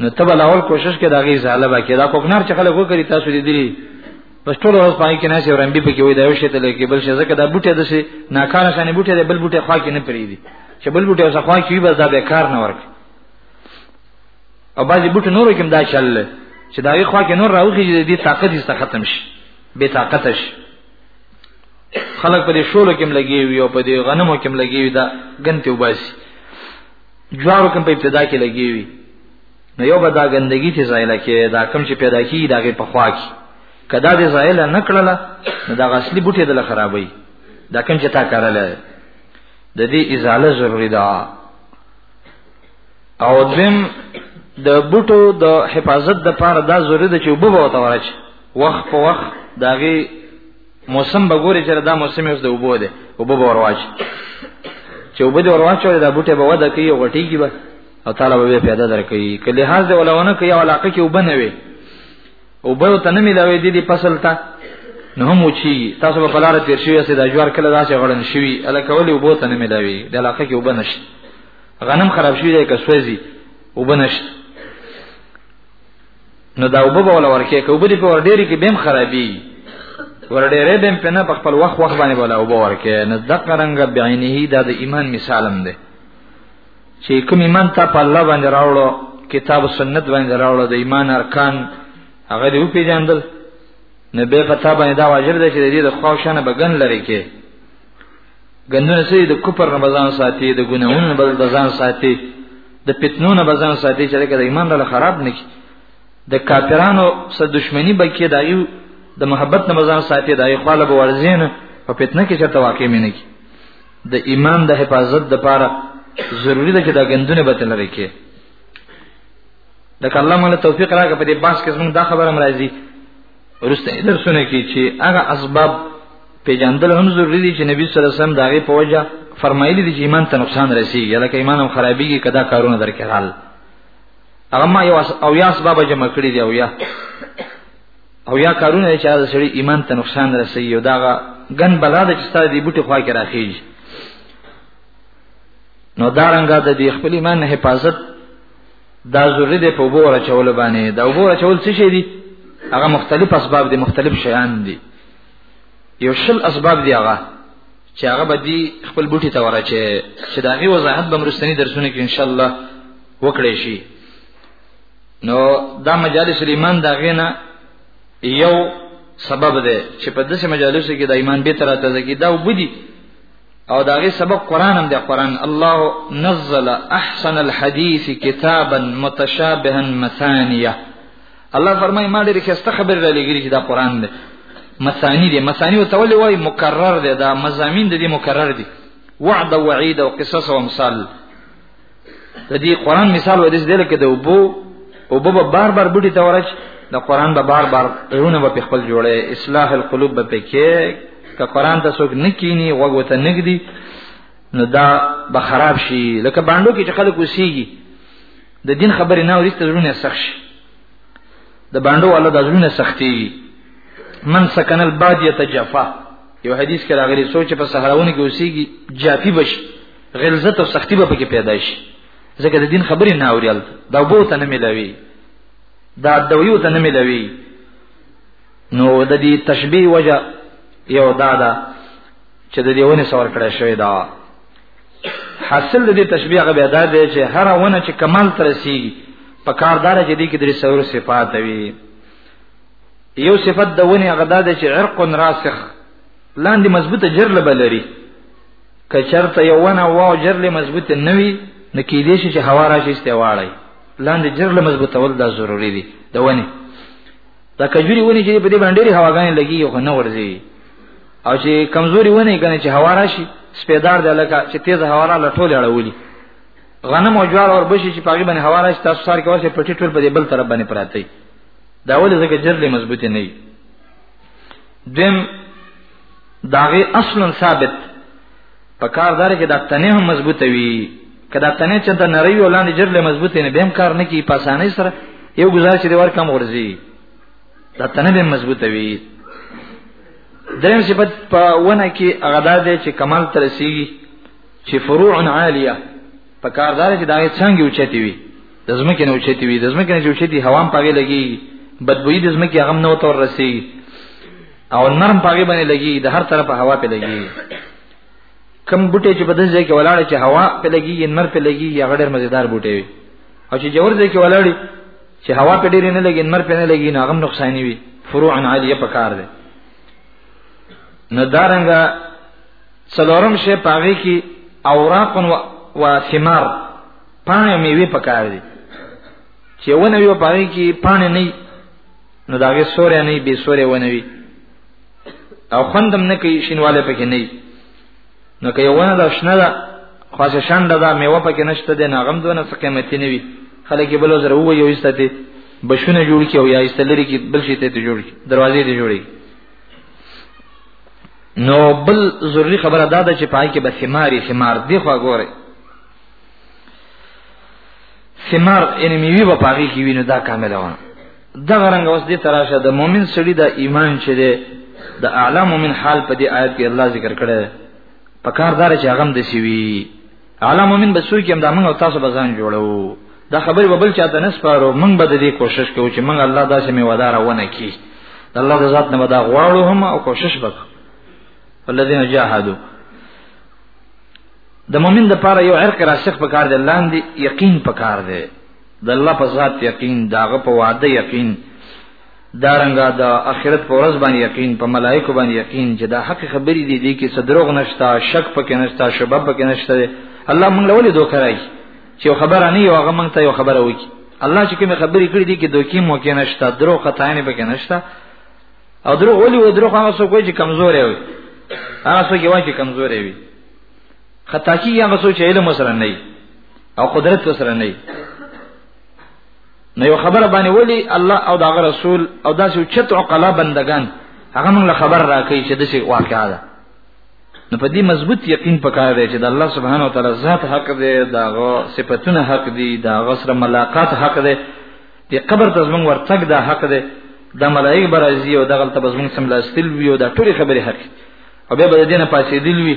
نو ته بل اول کوشش کې دا غي زاله با کې دا کوکنار چې خلک وکړي تاسو دې دي بس ټول ورځ پای کې نه شي ورنبي پکې وي دا یو شی ته لکه بل شي ځکه دا بوټي د شي ناکاره شانې بوټي د بل بوټي خوا کې نه پریدي چې بل بوټي اوسه خوا کې وي بس دا به کار نه ورکړي او بعضی بوټ نور کوم دا چل چې دا یې خوا کې نور راوخی چې دې طاقت یې ختم شي به طاقت شي خلک په دې شولو کې لګي وي او په دې غنمو کې لګي وي دا غنته وباسي جوارو کې په ابتدا کې لګي وي نو یو به دا ګندګي چې زایله کې دا کم چې پیدا کی دا په خوا کې کدا دې زایله نکړله نو دا غسلی بوټي دل خرابوي دا کم چې تا کارل د دې ازاله ضروری ده او دیم د بوټو د حفاظت د پاره دا ضروري ده چې وبو به تورچ وخت په وخت داغي موسم به ګوري چې دا موسم اوس د وبو ده وبو به ورواچ چې وبو د ورواچ دا بوټي به وده کوي غټي کی به او تعالی به پیدا درکې کله هاذ ولونه کوي علاقه کې وبنوي او به ته نه ملاوي دي د فصل ته نو هم وچی تاسو په لار تیر شوی سي د جوار کله داسې غړن شوی الکه ولې وبو ته نه ملاوي د علاقه کې وبنشي غنم خراب شوی دی که سوځي وبنشت نو دا وبو ولا ورکه که وبدي په ور ډېری کې بیم خرابي ور ډېرې بیم په نه په خپل وخت وخت باندې ولا وبو ورکه نه د قرنګ بعینه دا د ایمان مثالم دی چې کوم ایمان ته په الله باندې راوړو کتاب او سنت باندې راوړو د ایمان ارکان هغه دی پیژندل نه به پتا باندې دا واجب دی چې د دې د خواښنه بغن لري کې ګندونه سي د کوپر نه بزان ساتي د ګناونو نه بزان ساتي د فتنو نه بزان ساتي چې د ایمان له خراب نه کی د کافرانو سره دښمنی بلکې د یو د محبت نه بزان ساتي د خپل به ورزین په فتنه کې چرته واقع مینه کی د ایمان د حفاظت د پاره ضروری ده چې دا ګندونه به تلری کې لکه الله مله توفیق راکړي په دې باس کې زموږ دا خبره مرাজি ورسته درسونه کې چې هغه اسباب پیجندل هم ضروری دي چې نبی صلی الله علیه وسلم داغه په وجه فرمایلی دي چې ایمان ته نقصان رسیږي لکه ایمان هم خرابېږي کدا کارونه درکړل هغه ما یو او یا سبب جمع کړی دی او یا او یا کارونه چې دا سړي ایمان ته نقصان رسي او داغه ګن بلا د چې ستاره دی بوټي خوا کې راخیږي نو دا رنګه د دې خپل ایمان حفاظت دا ضروری دی په وګوره چول باندې دا وګوره چول څه شي دي هغه مختلف اسباب دي مختلف شیان دي یو شل اسباب دی هغه چې هغه به دی خپل بوټي ته ورچې چې دا غي وضاحت به مرستنی درسونه کې ان شاء الله وکړې شي نو دا مجالس ایمان دا غینه یو سبب دی چې په داسې مجالسو کې د ایمان به تر ته ځکه دا وبدي او دا غي سبب قران هم دی قران الله نزل احسن الحديث كتابا متشابها مثانيه الله فرمای ما ډېر خسته خبر را لګیږي چې دا قران دی مثانی دی مثانی او تولې وای مکرر دی دا مزامین دی مکرر دی وعد او وعید او قصص او امثال د دې قران مثال و دې دل کې د وبو او به بار بار بډی ته ورچ د قران به بار بار ایونه به خپل جوړه اصلاح القلوب به پکې ک قران ته څوک نکینی وګوته نګدی نو دا به خراب شي لکه باندې کې چې خلک وسیږي د دین خبرې نه ورسته زړونه سخت شي د باندو والا د زړونه سختي من سکن البادیه جفا یو حدیث کې راغلی سوچ په صحراونو کې اوسېږي جافي بشي غلظت او سختی به پکې پیدا شي ځکه د دین خبرې نه اوري دا وبو ته نه ملوي دا دویو ته نه ملوي نو د دې تشبیه وجه یو دا ده چې د دیونه سور کړه شوی دا حاصل د دې تشبیه غو بیا دا دی چې هر ونه چې کمال تر رسیږي په کاردار کې دي کې درې سور صفات وي یو صفت د ونی غدا د چې عرق راسخ لاندې مضبوطه جرله بلري کچرته یو ونه واو جرله مضبوطه نوي نکې دې شي چې هوا راشي استواړي لاندې جرله مضبوطه ول دا ضروری دي د ونی دا کجوري ونی چې په دې باندې ډېری هواګانې لګي خو نه ورځي او چې کمزوري ونی کنه چې هوا راشي سپیدار د لکه چې تیز هوا را لټول اړولي غنم او جوار اور بشي چې پاګې باندې هوا راشي تاسو سار کې ورسې پټی ټول په دې بل طرف باندې پراته دا ولې زګه جرلې مضبوطه نه وي دیم داغه اصلا ثابت په کار دار کې دا تنه هم مضبوطه وي کدا تنه چې د نری ولاندې جرله مضبوطه نه بهم کار نه کی په اسانۍ سره یو گزار چې ور کم ورزي دا تنه به مضبوطه وي دریم صفت په ونه کې هغه دا دی چې کمال تر رسیږي چې فروع عالیه په کار دار چې دا څنګه اوچتي وي د زمکه نه اوچتي وي د زمکه نه اوچتي هوا هم پغې لګي بدبوئی د زمکه هغه نه وتور رسیږي او نرم پاګې باندې لګي د هر طرفه هوا په لګي کم بوټي چې بدن ځای کې ولاړ چې هوا په لګي یې نر په لګي یا غډر مزیدار بوټي وي او چې جوړ ځای کې ولاړ چې هوا په ډېر نه لګي نر په نه لګي نه غم نقصان وي فروع عالیه په کار ده نو دارنګه څلورم شی پاګې کې اوراق و ثمار پانه میوه پکار دي چې ونه وی پاګې کې پانه نه نو داغه سورې نه بي سورې ونوي او خوندم نه کوي شینواله پکې نه نو که یو نه دا شنه ده خاصه شنده ده میوه پکې نشته ده ناغم دونه څه قیمتي نه وي خلک بل زره وو یو ایستته بشونه جوړ کی او یا ایستلری کی بل شي ته جوړ کی دروازې ته جوړي نو بل ضروری خبره دا ده چې پای کې به ثماري ثمار دی خو ګوره ثمار ان میوه په پاږي کې وینو دا کامل ونه دغه رنګ اوس دې تراشه د مؤمن سړي د ایمان چې دی د اعلی مؤمن حال په دې آیت کې الله ذکر کړی په کار دار چې هغه د سیوی اعلی مؤمن به سوی کې هم د موږ او تاسو به ځان جوړو دا خبر وبل چاته نه سپارو موږ به دې کوشش کوو چې موږ الله داسې می ودار ونه کی الله د ذات نه ودا غواړو هم او کوشش وکړو الذين جاهدوا د مؤمن د پاره یو عرق راسخ پکار دی لاندې یقین پکار دی د الله په ذات یقین داغه په وعده یقین دارنګه د دا اخرت په ورځ باندې یقین په ملائکه باندې یقین چې دا حق خبرې دي دي کې صدروغ نشتا شک پکې نشتا شباب پکې نشته الله موږ له ولې دوکه راځي چې خبره نه یو هغه موږ ته یو خبره وکي الله چې کوم خبرې کړې دي کې دوکې مو کې نشتا درو خطا نه پکې نشتا او درو ولي و درو هغه څوک چې کمزور وي هغه څوک چې کمزور وي خطا کی هغه څوک چې علم سره نه وي او قدرت وسره نه نه یو خبر باندې ولی الله او دا رسول او دا چې چت عقلا بندگان هغه موږ خبر راکړي چې د څه واقعا ده نو په دې مضبوط یقین پکار دی چې د الله سبحانه و تعالی ذات حق دی دا غو صفاتونه حق دي دا غسر ملاقات حق دی د قبر ته زمونږ ورتګ دا حق دی د ملائک برازي او دغه ته زمونږ سم لاستل وی او دا ټول خبره حق او به بل دینه پاسې دی وی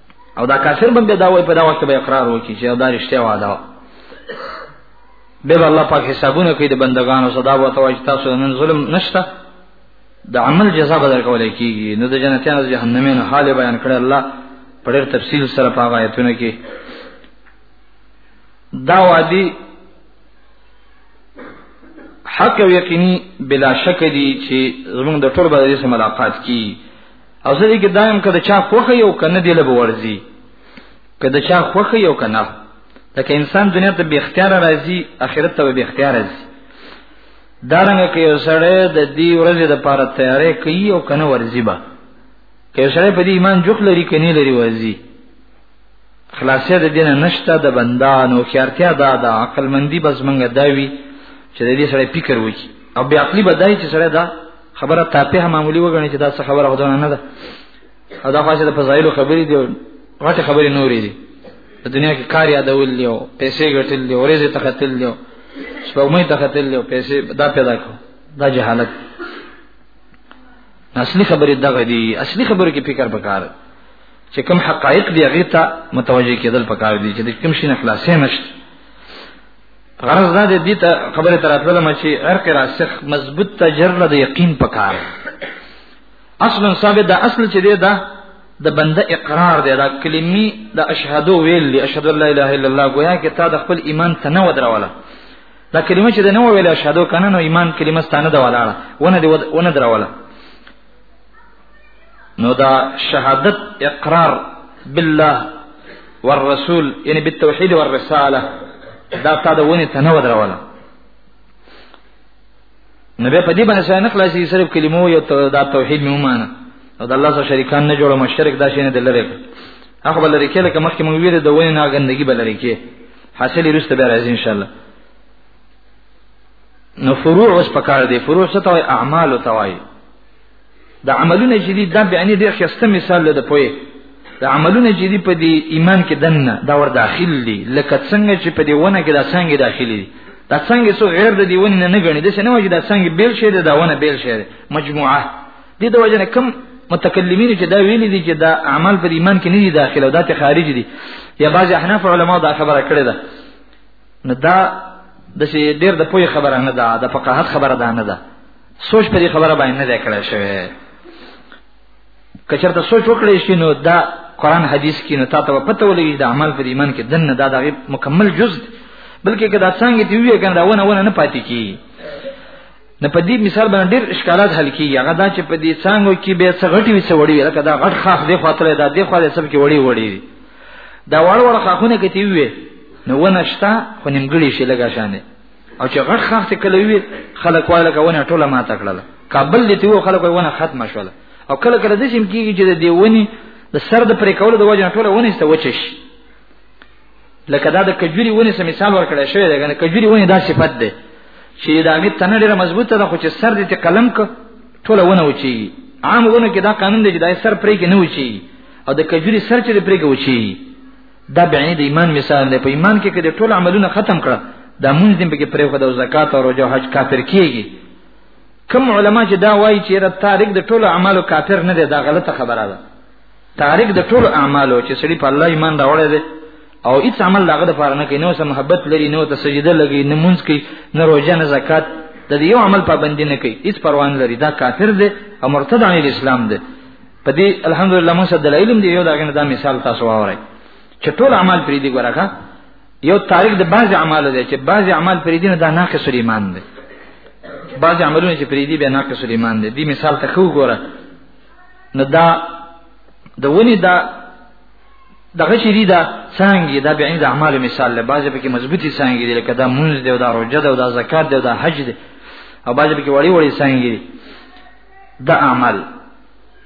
او دا کافر بم به دا وای په دا وخت به اقرار وکړي چې دا رښتیا وعده و به الله پاک حسابونه کوي د بندگانو صدا و توای تاسو نن ظلم نشته د عمل جزا به درکول کیږي نو د جنتیانو جهنمین حال بیان کړ الله په ډېر تفصیل سره په آیتونو کې دا وادي حق یقیني بلا شک دي چې زمونږ د ټول بدري سره ملاقات کی او زه دې کې دایم کړه چا خوخه یو کنه دی له ورزي کله چا خوخه یو کنه لکه انسان دنیا ته به اختیار راځي اخرت ته به اختیار راځي دارنګ کې یو سړی د دې ورځې د پاره تیارې کوي او کنه ورزي با که یو سړی په دې ایمان جوخ لري کني لري ورزي خلاصې د دین نشته د بندانو خیارتیا دا د عقل مندي بس منګه داوي چې د دې سړی فکر وکړي او بیا عقلی بدای چې سړی دا خبره تاپه معمولی وګڼي چې دا څه خبره غوډه نه ده او دا خاصه د فضایلو خبرې دی غټه خبرې نورې دي په دنیا کې کار یادول دی او پیسې ګټل دی ورزه تختل دی سپوږمۍ تختل دی پیسې دا پیدا کو دا جهالت اصلي خبرې دغه دي اصلي خبرې کې فکر وکړ چې کوم حقایق دی هغه ته متوجه کېدل پکار دي چې کوم شي نه خلاصې نشته غرض دا دی دې ته خبره تر اتله ما چې عرق راسخ مضبوط تجربه د یقین پکار اصلا ثابت دا اصل چې دی دا د بنده اقرار دی دا کلمې د اشهدو ویل دی اشهد ان لا اله الا الله گویا کې تا د خپل ایمان ته نه ودروله دا کلمه چې د نه ویل اشهدو کنه نو ایمان کلمه ستانه دا ولاړه ونه دی ونه دروله نو دا شهادت اقرار بالله والرسول یعنی بالتوحید والرساله دا تا د ونی ته نه ودروله نو به په دې باندې څنګه خلاصي صرف کلمو یو دا توحید میومانه او د الله سره شریکان نه جوړه مشرک دا شینه دلره هغه بل لري کې لکه مخکې مونږ ویل د ونی نه غندګي بل لري کې حاصل رسته به راځي ان شاء الله نو فروع اوس پکار دي فروع څه توای اعمال توای د عملونه چې دي دا بیانې ډېر ښایسته مثال دی د پوهې د عملونه چې دي په دې ایمان کې دننه دا ور داخل دي لکه څنګه چې په دې ونه کې دا څنګه داخلي دي دا څنګه څو غیر د دې ونه نه نه غني د څه نه وجه دا څنګه بیل شي دا ونه بیل شي مجموعه دې د وجه نه کم متکلمین چې دا ویل دي چې دا عمل پر ایمان کې نه دي داخله او دا ته خارج دي یا بعض احناف علما دا خبره کړې ده نو دا د ډېر د پوهې خبره نه ده د فقاهت خبره ده نه ده سوچ په دې خبره باندې نه کړی شوی کچرته سوچ وکړی شي نو دا قران حدیث کې نو تاسو په پته ولګی د عمل په ایمان کې دنه دا دغه مکمل جز بلکې کدا څنګه دی وی کنه ونه ونه نه پاتې کی نه په دې مثال باندې ډېر اشکالات حل کیږي هغه دا چې په دې څنګه کې به څه غټي وي څه وړي لکه دا غټ خاخ دی خاطر دا دی خو دې سب کې وړي وړي دا وړ وړ خاخونه کې تی وی نو ونه شتا خو نیمګړي شي لګا شانه او چې غټ خاخ ته کله وی خلک وایله کونه ټوله ما تکړه کابل دې ته خلک وایونه ختم شول او کله کله د سیم کیږي چې د دیونی د سر د پرې کولو د وجه ټوله ونی ست وچش لکه دا د کجوري ونی سم مثال ورکړی شوی دی کنه کجوري ونی دا صفت ده چې دا می تنه ډیره مضبوطه ده خو چې سر دې ته قلم ک ټوله ونه وچی عام ونه کې دا قانون دی چې دا سر پرې کې نه وچی او د کجوري سر چې پرې کې وچی دا بیان د ایمان مثال دی په ایمان کې کله ټول عملونه ختم کړه دا مونږ دې په پرې خو د زکات او روزه حج کافر کیږي کوم علما چې دا وایي چې رب تاریخ د ټولو اعمالو کافر نه دی دا غلطه خبره ده تاریخ د ټولو اعمالو چې سړي په الله ایمان راوړی دی او هیڅ عمل لاغه د پاره نه کوي نو سم محبت لري نو ته سجده لګي نه مونږ کوي نه روزه نه زکات د یو عمل پابندی نه کوي هیڅ پروان لري دا کافر دی او مرتد عن الاسلام دی په دې الحمدلله موږ سره د علم دی یو دا غنه دا مثال تاسو واورئ چې ټول اعمال پرې دی ګورکا یو تاریخ د بعض اعمال دی چې بعض اعمال پرې دی نه دا ناقص ایمان دی بعض عملونه چې پرې دی به ناقص ایمان دی دې مثال ته خو ګوره نو دا د ونی دا دغه شری دا څنګه دا به عین د اعمال مثال له بعض په کې مضبوطی څنګه دی لکه دا مونږ دی او دا روزه دی او دا زکات دی او دا حج دی او بعض په کې وړي وړي څنګه دی د عمل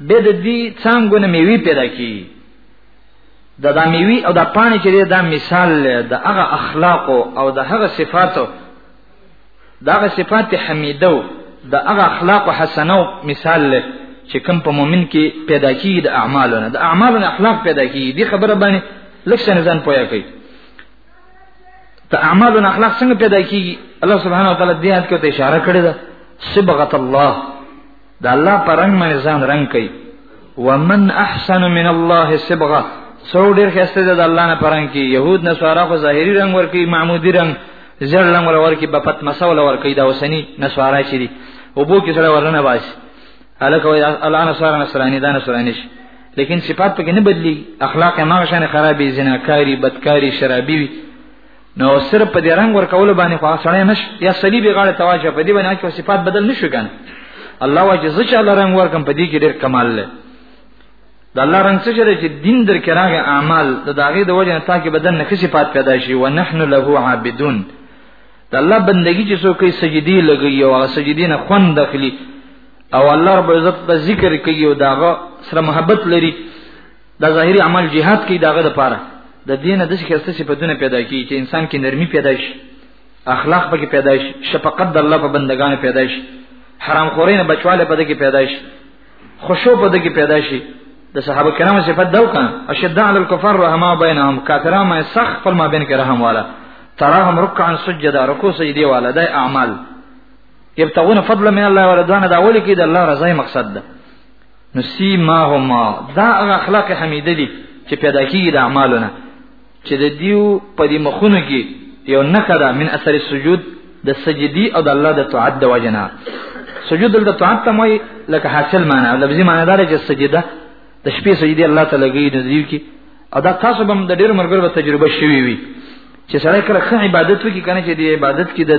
به د دې څنګه نه میوي پیدا کی د دا میوي او د پانی چې دا مثال د هغه اخلاق او د هغه صفاتو دغه صفات حمیده د هغه اخلاق حسنه مثال له چې کوم په مؤمن کې پیدا کیږي د اعمالونه د اعمالونو اخلاق پیدا کیږي دی خبره باندې لکه څنګه ځان پوهه کوي ته اعمال او اخلاق څنګه پیدا کیږي الله سبحانه و تعالی دې آیت کې اشاره کړې ده صبغت الله دا الله پرنګ باندې ځان رنگ کوي ومن احسن من الله صبغه څو ډیر خسته ده الله نه پرنګ کی يهود نه سوارا خو ظاهري رنگ ورکی معمودي رنگ زړ رنگ ورکی بپت مسول ورکی دا وسنی نه سوارا چي دي وبو کې سره ورنه باسي الکه الله نه سوارا نصراني دا نصراني شي لیکن صفات پکې نه بدلی اخلاق یې ما شان خرابې زناکاری بدکاری شرابي وي نو صرف په دې رنگ ور کول باندې خو سړی نش یا صلیب غاړه تواجه په دې باندې چې صفات بدل نشو کنه الله واجه زچ الله رنگ ور کم په دې کې ډېر کمال لري د الله رنگ څه جره چې دین در کې راغی اعمال د داغه د وجه نه تاکي بدن نه کسي پات پیدا شي ونحن له عابدون د الله بندگی چې څوک سجدي لګي او سجدي نه خوند داخلي او الله رب عزت د ذکر کوي او داغه سره محبت لري دا ظاهري عمل جهاد کوي داغه لپاره د دین د څه خسته صفاتونه پیدا کوي چې انسان کې نرمي پیدا شي اخلاق پکې پیدا شي شفقت د الله په بندگانو پیدا شي حرام خوري نه بچواله پدې کې پیدا شي خشوع پدې کې پیدا شي د صحابه کرامو صفات دو کان اشد علی الكفار رحمه بینهم کافرانو ما سخ فرما بین کرهم والا تراهم رکعا سجدا رکوع سجدی والا د اعمال یبتغون فضل من الله ورضوان دا ولي کې د الله رضای مقصد ده نو سیماهما دا هغه اخلاق حمیده دي چې پیدا کیږي د اعمالونه چې د دیو په دې مخونو کې یو نکره من اثر سجود د سجدي او د الله د طاعت د وجنا سجود د طاعت ته مې لکه حاصل معنی او لفظي معنی دار چې سجده د شپې سجدي الله تعالی کوي د دیو کې او دا تاسو به د ډېر مرګ تجربه شوي وي چې سره کله خه عبادت وکي کنه چې د عبادت کې د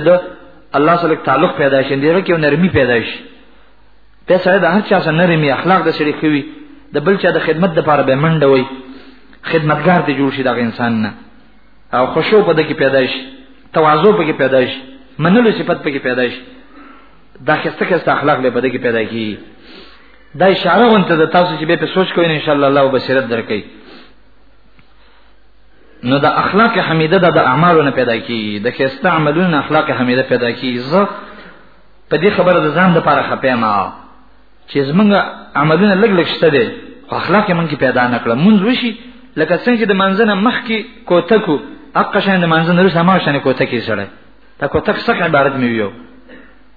الله سره تعلق پیدا شي دیغه کې نرمي پیدا شي په سره د هر چا سره نرمي اخلاق د سړي خوي د بل چا د خدمت د پاره به منډه وي خدمتګار ته جوړ شي د انسان نه او خوشو په دکې پیدا شي تواضع په کې پیدا شي منلو صفت په کې پیدا شي دا خسته خسته اخلاق له بده کې پیدا کی دا اشاره غونته د تاسو چې به په سوچ کوئ ان شاء الله الله بصیرت درکړي نو د اخلاق حمیده د اعمالو نه پیدا کی د خسته عملونو اخلاق حمیده پیدا کی زه په دې خبره د ځان د پاره خپه ما چې زمونږ عملونه لګ لګ شته دي خو اخلاق مونږ کې پیدا نه کړم مونږ وشي لکه څنګه چې د منځنه مخ کې کوته کو اقشن د منځنه رسمه شنه کوته کې سره تا کوته څخه عبارت مې ویو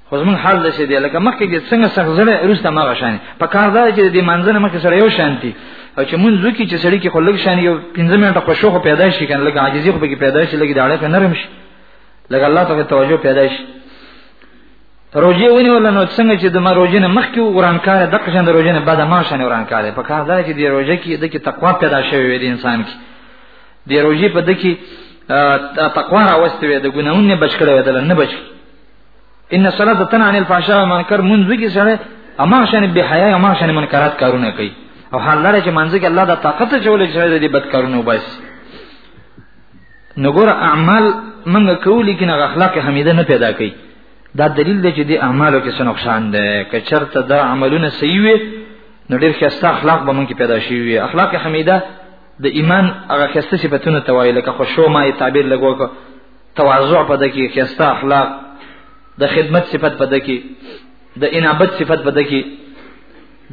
خو زمون حال د شه دی لکه مخکې چې څنګه سخت زړه روسته ما غشان په کار دا چې د منځنه مخکې سره یو شانتي او چې مونږ وکي چې سړی کې خو لږ شان یو 15 منټه خو شوخ پیدا شي کنه لکه عاجزي خو به پیدا شي لکه داړه نرم شي لکه الله ته توجه پیدا شي روجي ونی ولا نو څنګه چې د ما روجي نه مخکې ورانکار د قشن د روجي نه بعد ما شان ورانکار په کار دا چې د روجي کې د کې تقوا پیدا شوی وي د انسان کې د روجي په د کې تقوا راوستي وي د ګناونو نه بچ کړي ودل نه بچ ان الصلاه تنها عن الفحشاء والمنکر منځ کې سره اما شان به حیا اما شان منکرات کارونه کوي او حال لري چې منځ کې الله د طاقت چولې چې د بد کارونه وباس نګور اعمال موږ کولی کې نه اخلاق حمیده نه پیدا کوي دا دلیل دی چې د اعمالو کې څه نقصان ده که چرته دا عملونه صحیح وي نو ډېر ښه اخلاق به موږ کې پیدا شي وي اخلاق حمیده د ایمان هغه خسته صفاتونه توایل که خو شو ما تعبیر لګوکه تواضع په دکی خسته اخلاق د خدمت صفت په دکی د انابت صفت په دکی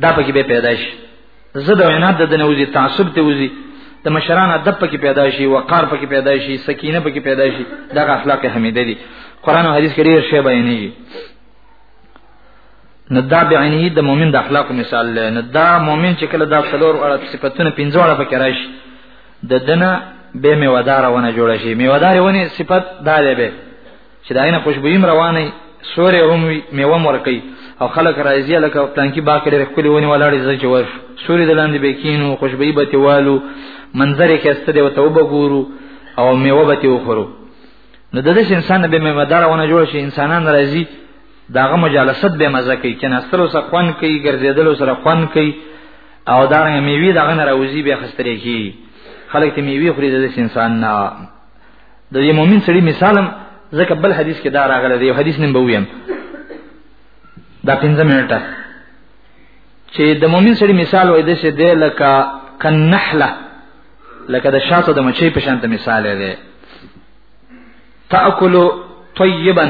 دا پکې به پیدا شي زه د عناد د نوزي تعصب ته وزي د مشران ادب پکې پیدا شي وقار پکې پیدا شي سکینه پکې پیدا شي دا اخلاق حمیده دي قران او حدیث کې ډیر شی بیانېږي نو دا بعینه د مؤمن د اخلاق مثال نه دا مؤمن چې کله دا څلور اړه صفاتونه پنځه اړه پکې راشي د دنه به میوادار ونه جوړ شي میوادار ونه صفت دا دی به چې دا نه خوشبوئی روانه سورې هم میوه مرکې او خلک راځي لکه پلانکی باغ کې ډېر خپل ونی ولاړې زې چې ور سورې دلاندې به کینو خوشبوئی به تیوالو منظر کې است دی او توبه ګورو او میوه به تیو خورو نو د دې انسان به میوادار ونه جوړ شي انسانان راځي داغه مجالست به مزه کوي کنه سترو سره خوان کوي ګرځیدلو سره خوان کوي او دا رنګ میوي دغه نه راوځي بیا خستري کی خلک ته میوي خوري د انسان نه د یو مؤمن سړي مثالم زکه بل حدیث کې دا راغلی دی حدیث نیم بویم دا پنځه منټه چې د مؤمن سړي مثال وای د شه دی لکه کنحله لکه د شاتو د مچې په شان ته مثال دی تاکل طیبا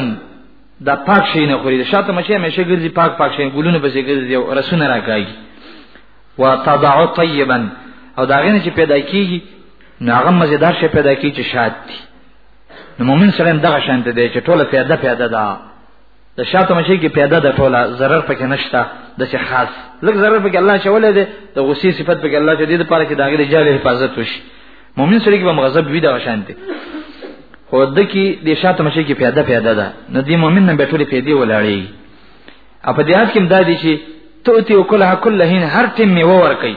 دا پاک شي نه خوري شاته مشه مشه ګرځي پاک پاک شي ګلونه به زی ګرځي او رسونه راکاږي وتضع طيبا او دا غنه چې پیدا کیږي ناغه مزیدار شي پیدا کیږي چې شاد دي نو مؤمن سره دغه شانت دی چې ټوله پیدا پیدا ده د شاته مشه کې پیدا ده ټوله zarar پکې نشته د څه خاص لکه zarar پکې الله شولې ده د غصې صفت پکې الله چې دې لپاره کې داګه د جاله حفاظت وشي مؤمن سره کې به غضب وي دا شانته خو د کې د شاته مشه کې پیاده پیاده ده نو دی مؤمن نه بیٹولې پیدې ولاړې اپ دې حد کې دا دي چې توتی او کله کله هین هر ټیم می وور کوي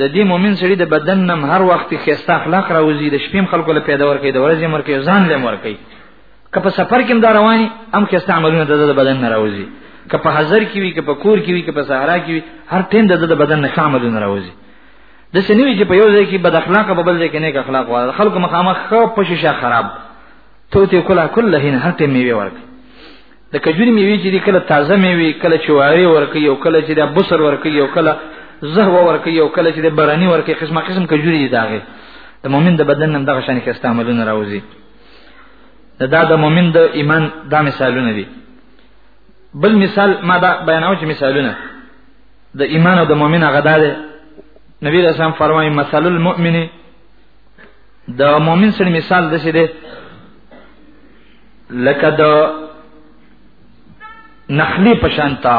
د دې مؤمن سړي د بدن نم هر وخت خسته اخلاق راوځي د شپې خلکو له پیدا ور کوي د ورځې مر کوي ځان له مر کوي که په سفر کې دا رواني هم خسته عملونه د بدن نه راوځي که په حضر کې وي که په کور کې وي که په صحرا کې وي هر ټیم د بدن نه عملونه راوځي د سنوي چې په یو ځای کې بد اخلاق په بل ځای کې نیک اخلاق وره خلکو مخامخ خو پښیشه خراب تو ته کله کله هین هر ته میوه ورک د کجوري میوه چې کله تازه میوه کله چواري ورک یو کله چې د بصر ورک یو کله زهوه ورک یو کله چې د برانی ورک قسمه قسم کجوري دي داغه د مؤمن د بدن نن دغه شان کې استعمالونه راوځي دا د مؤمن د ایمان دا مثالونه دي بل مثال ما دا بیانوم چې مثالونه د ایمان او د مؤمن هغه دا دی نبی رسول الله فرمایي مثال المؤمن د مؤمن سره مثال د څه دی لکه د نخلی پشانتا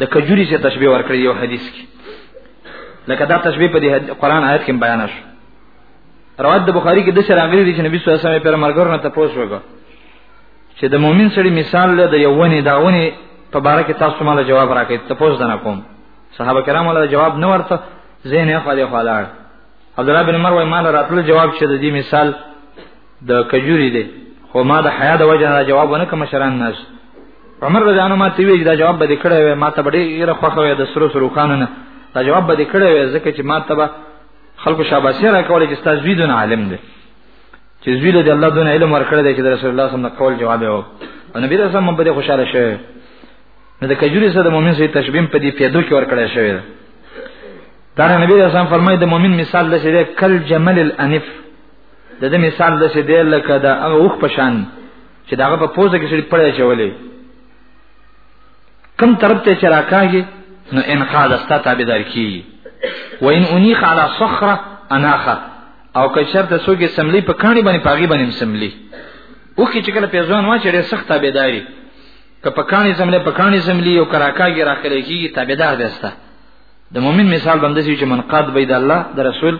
د کجوري سره تشبيه ورکړي یو حدیث کې لکه دا تشبيه په دې قرآن آیت کې بیان شو روایت د بخاری کې د سره راغلي چې نبی صلی الله علیه وسلم پر مرګ ورنه تاسو وګورئ چې د مؤمن سړي مثال له د یوونی داونی په باره کې تاسو مال جواب راکړئ ته پوز دنه کوم صحابه کرام له جواب نه ورته زین یې خالي خلاړ عبد الله بن عمر وای مال راتل جواب چې د دې مثال د کجوري دی خو ما د حیا د وجه نه جواب ونه کوم شران ناس عمر رضی الله عنه ته وی دا جواب به کړه وې ما ته ډېر خوخه وې د سرو سرو خانونه دا جواب به کړه وې ځکه چې ما ته خلکو شاباسي راکول چې تاسو ویدونه عالم دي چې زوی له الله دونه علم ورکړی دی چې د رسول الله صلی الله علیه وسلم قول جواب یو او نبی رسول الله په دې خوشاله شوی نو د کجوري سره د مؤمن سره تشبیه په دې پیدو کې ورکړی شوی دی دا نبی رسول الله فرمایي د مؤمن مثال لسی دی کل جمل الانف د دې مثال لسی دی لکه د هغه وخ پشان چې داغه په پوزه کې سړي پړې چولې کم طرف ته چراکاږي نو انقاذ استا تابعدار کی وان انیخ علی صخره اناخه او که چرته څوک سملی په کانی باندې پاغي باندې سملی او کی چې کله پیزوان وا چې ډېر سخت تابعداري که په کانی سملی په کانی سملی او کراکاږي راخلې کیږي تابعدار دسته د مؤمن مثال باندې چې من قاد بيد الله د رسول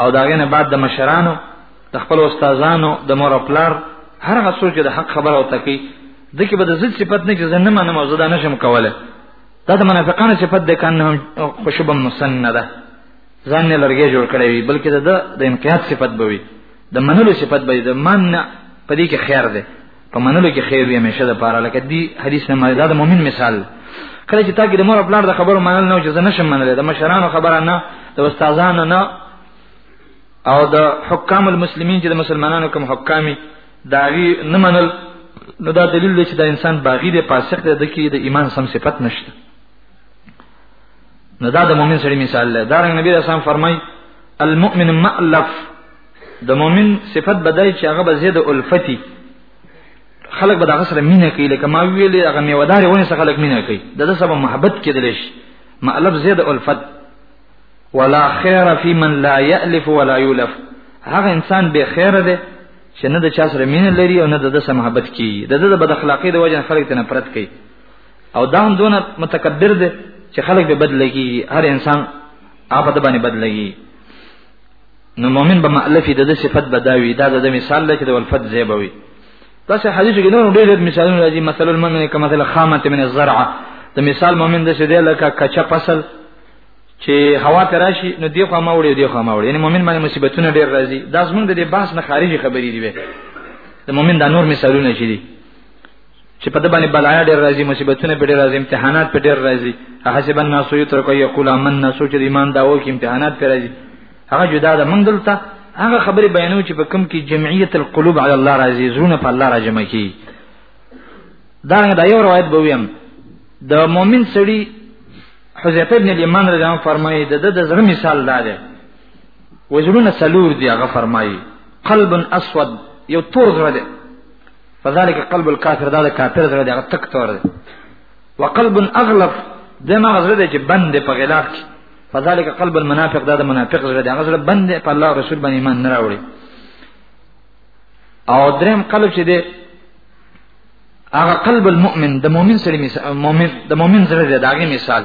او داغه نه بعد د مشرانو د خپل استادانو د مور او پلار هر هغه څوک چې د حق خبره او تکي د کې به د ضد صفت نه چې زه نه منم او زه دا نشم کوله دا د منافقانو صفت ده کنه خوشبم مسنده ځان نه لرګي جوړ کړی وي بلکې د د انقیاد صفت به وي د منلو صفت به د من په دې کې خیر ده په منلو کې خیر وي همیشه د پاره لکه دی حدیث نه مایدا د مؤمن مثال کله چې تاګه د مور خپل د خبرو منل نه او چې نشم منل د مشرانو خبره نه د استادانو نه او د حکام المسلمین چې د مسلمانانو کوم حکامي داوی نه منل نو دا دلیل دی چې دا انسان باغی دی فاسق دی د کې د ایمان سم صفت نشته نو دا د مؤمن سره مثال دی دا رنګ نبی رسول الله فرمای المؤمن مألف د مؤمن صفت بدای چې هغه به زید الفتی خلق به دغه سره مینه کوي لکه ما ویلې هغه میوادار ونه سره خلق مینه کوي د دې سبب محبت کېدل شي مألف زید الفت ولا خیر فی من لا یألف ولا یولف هغه انسان به خیر ده چې نه د چا سره مینه لري او نه د دې سره محبت کوي د دې د بد اخلاقی د وجه خلک ته نفرت کوي او دا هم دونه متکبر دی چې خلک به بدلږي هر انسان هغه د باندې بدلږي نو مؤمن به مؤلف د دې صفت بداوي دا د مثال لکه د ولفت زیبوي تاسو حدیث کې نور ډېر مثالونه راځي مثال المؤمن کما مثل خامه من الزرع د مثال مؤمن د څه دی لکه کچا فصل چې هوا ته راشي نو دی خو ما وړي دی خو ما وړي یعنی مؤمن باندې مصیبتونه ډېر راځي دا زمونږ د بحث نه خارجي خبرې دي د مؤمن دا نور مثالونه چي دي چې په د باندې بلایا ډېر راځي مصیبتونه په ډېر راځي امتحانات په ډېر راځي حسب الناس یترکو یقول آمنا سوچ د ایمان داو کې امتحانات په راځي هغه جدا ده موږ دلته هغه خبره بیانو چې په کوم کې جمعیت القلوب علی الله راځي زونه په الله راځي مکی دا دا یو روایت به ویم د مؤمن سړي حذیفه ابن الیمان رضی الله فرمایي د د زړه مثال دا دی وزړونه سلور دی هغه فرمایي قلب اسود یو تور زړه دی فذلك قلب الكافر دا د کافر زړه دی هغه تک تور دی وقلب اغلف د ما غزړه دی چې بند دی په غلاف کې فذلك قلب المنافق دا د منافق زړه دی هغه زړه بند دی په الله او رسول باندې ایمان نه راوړي او دریم قلب چې دی هغه قلب المؤمن د مؤمن سره مثال مؤمن د مؤمن سره دی داغه مثال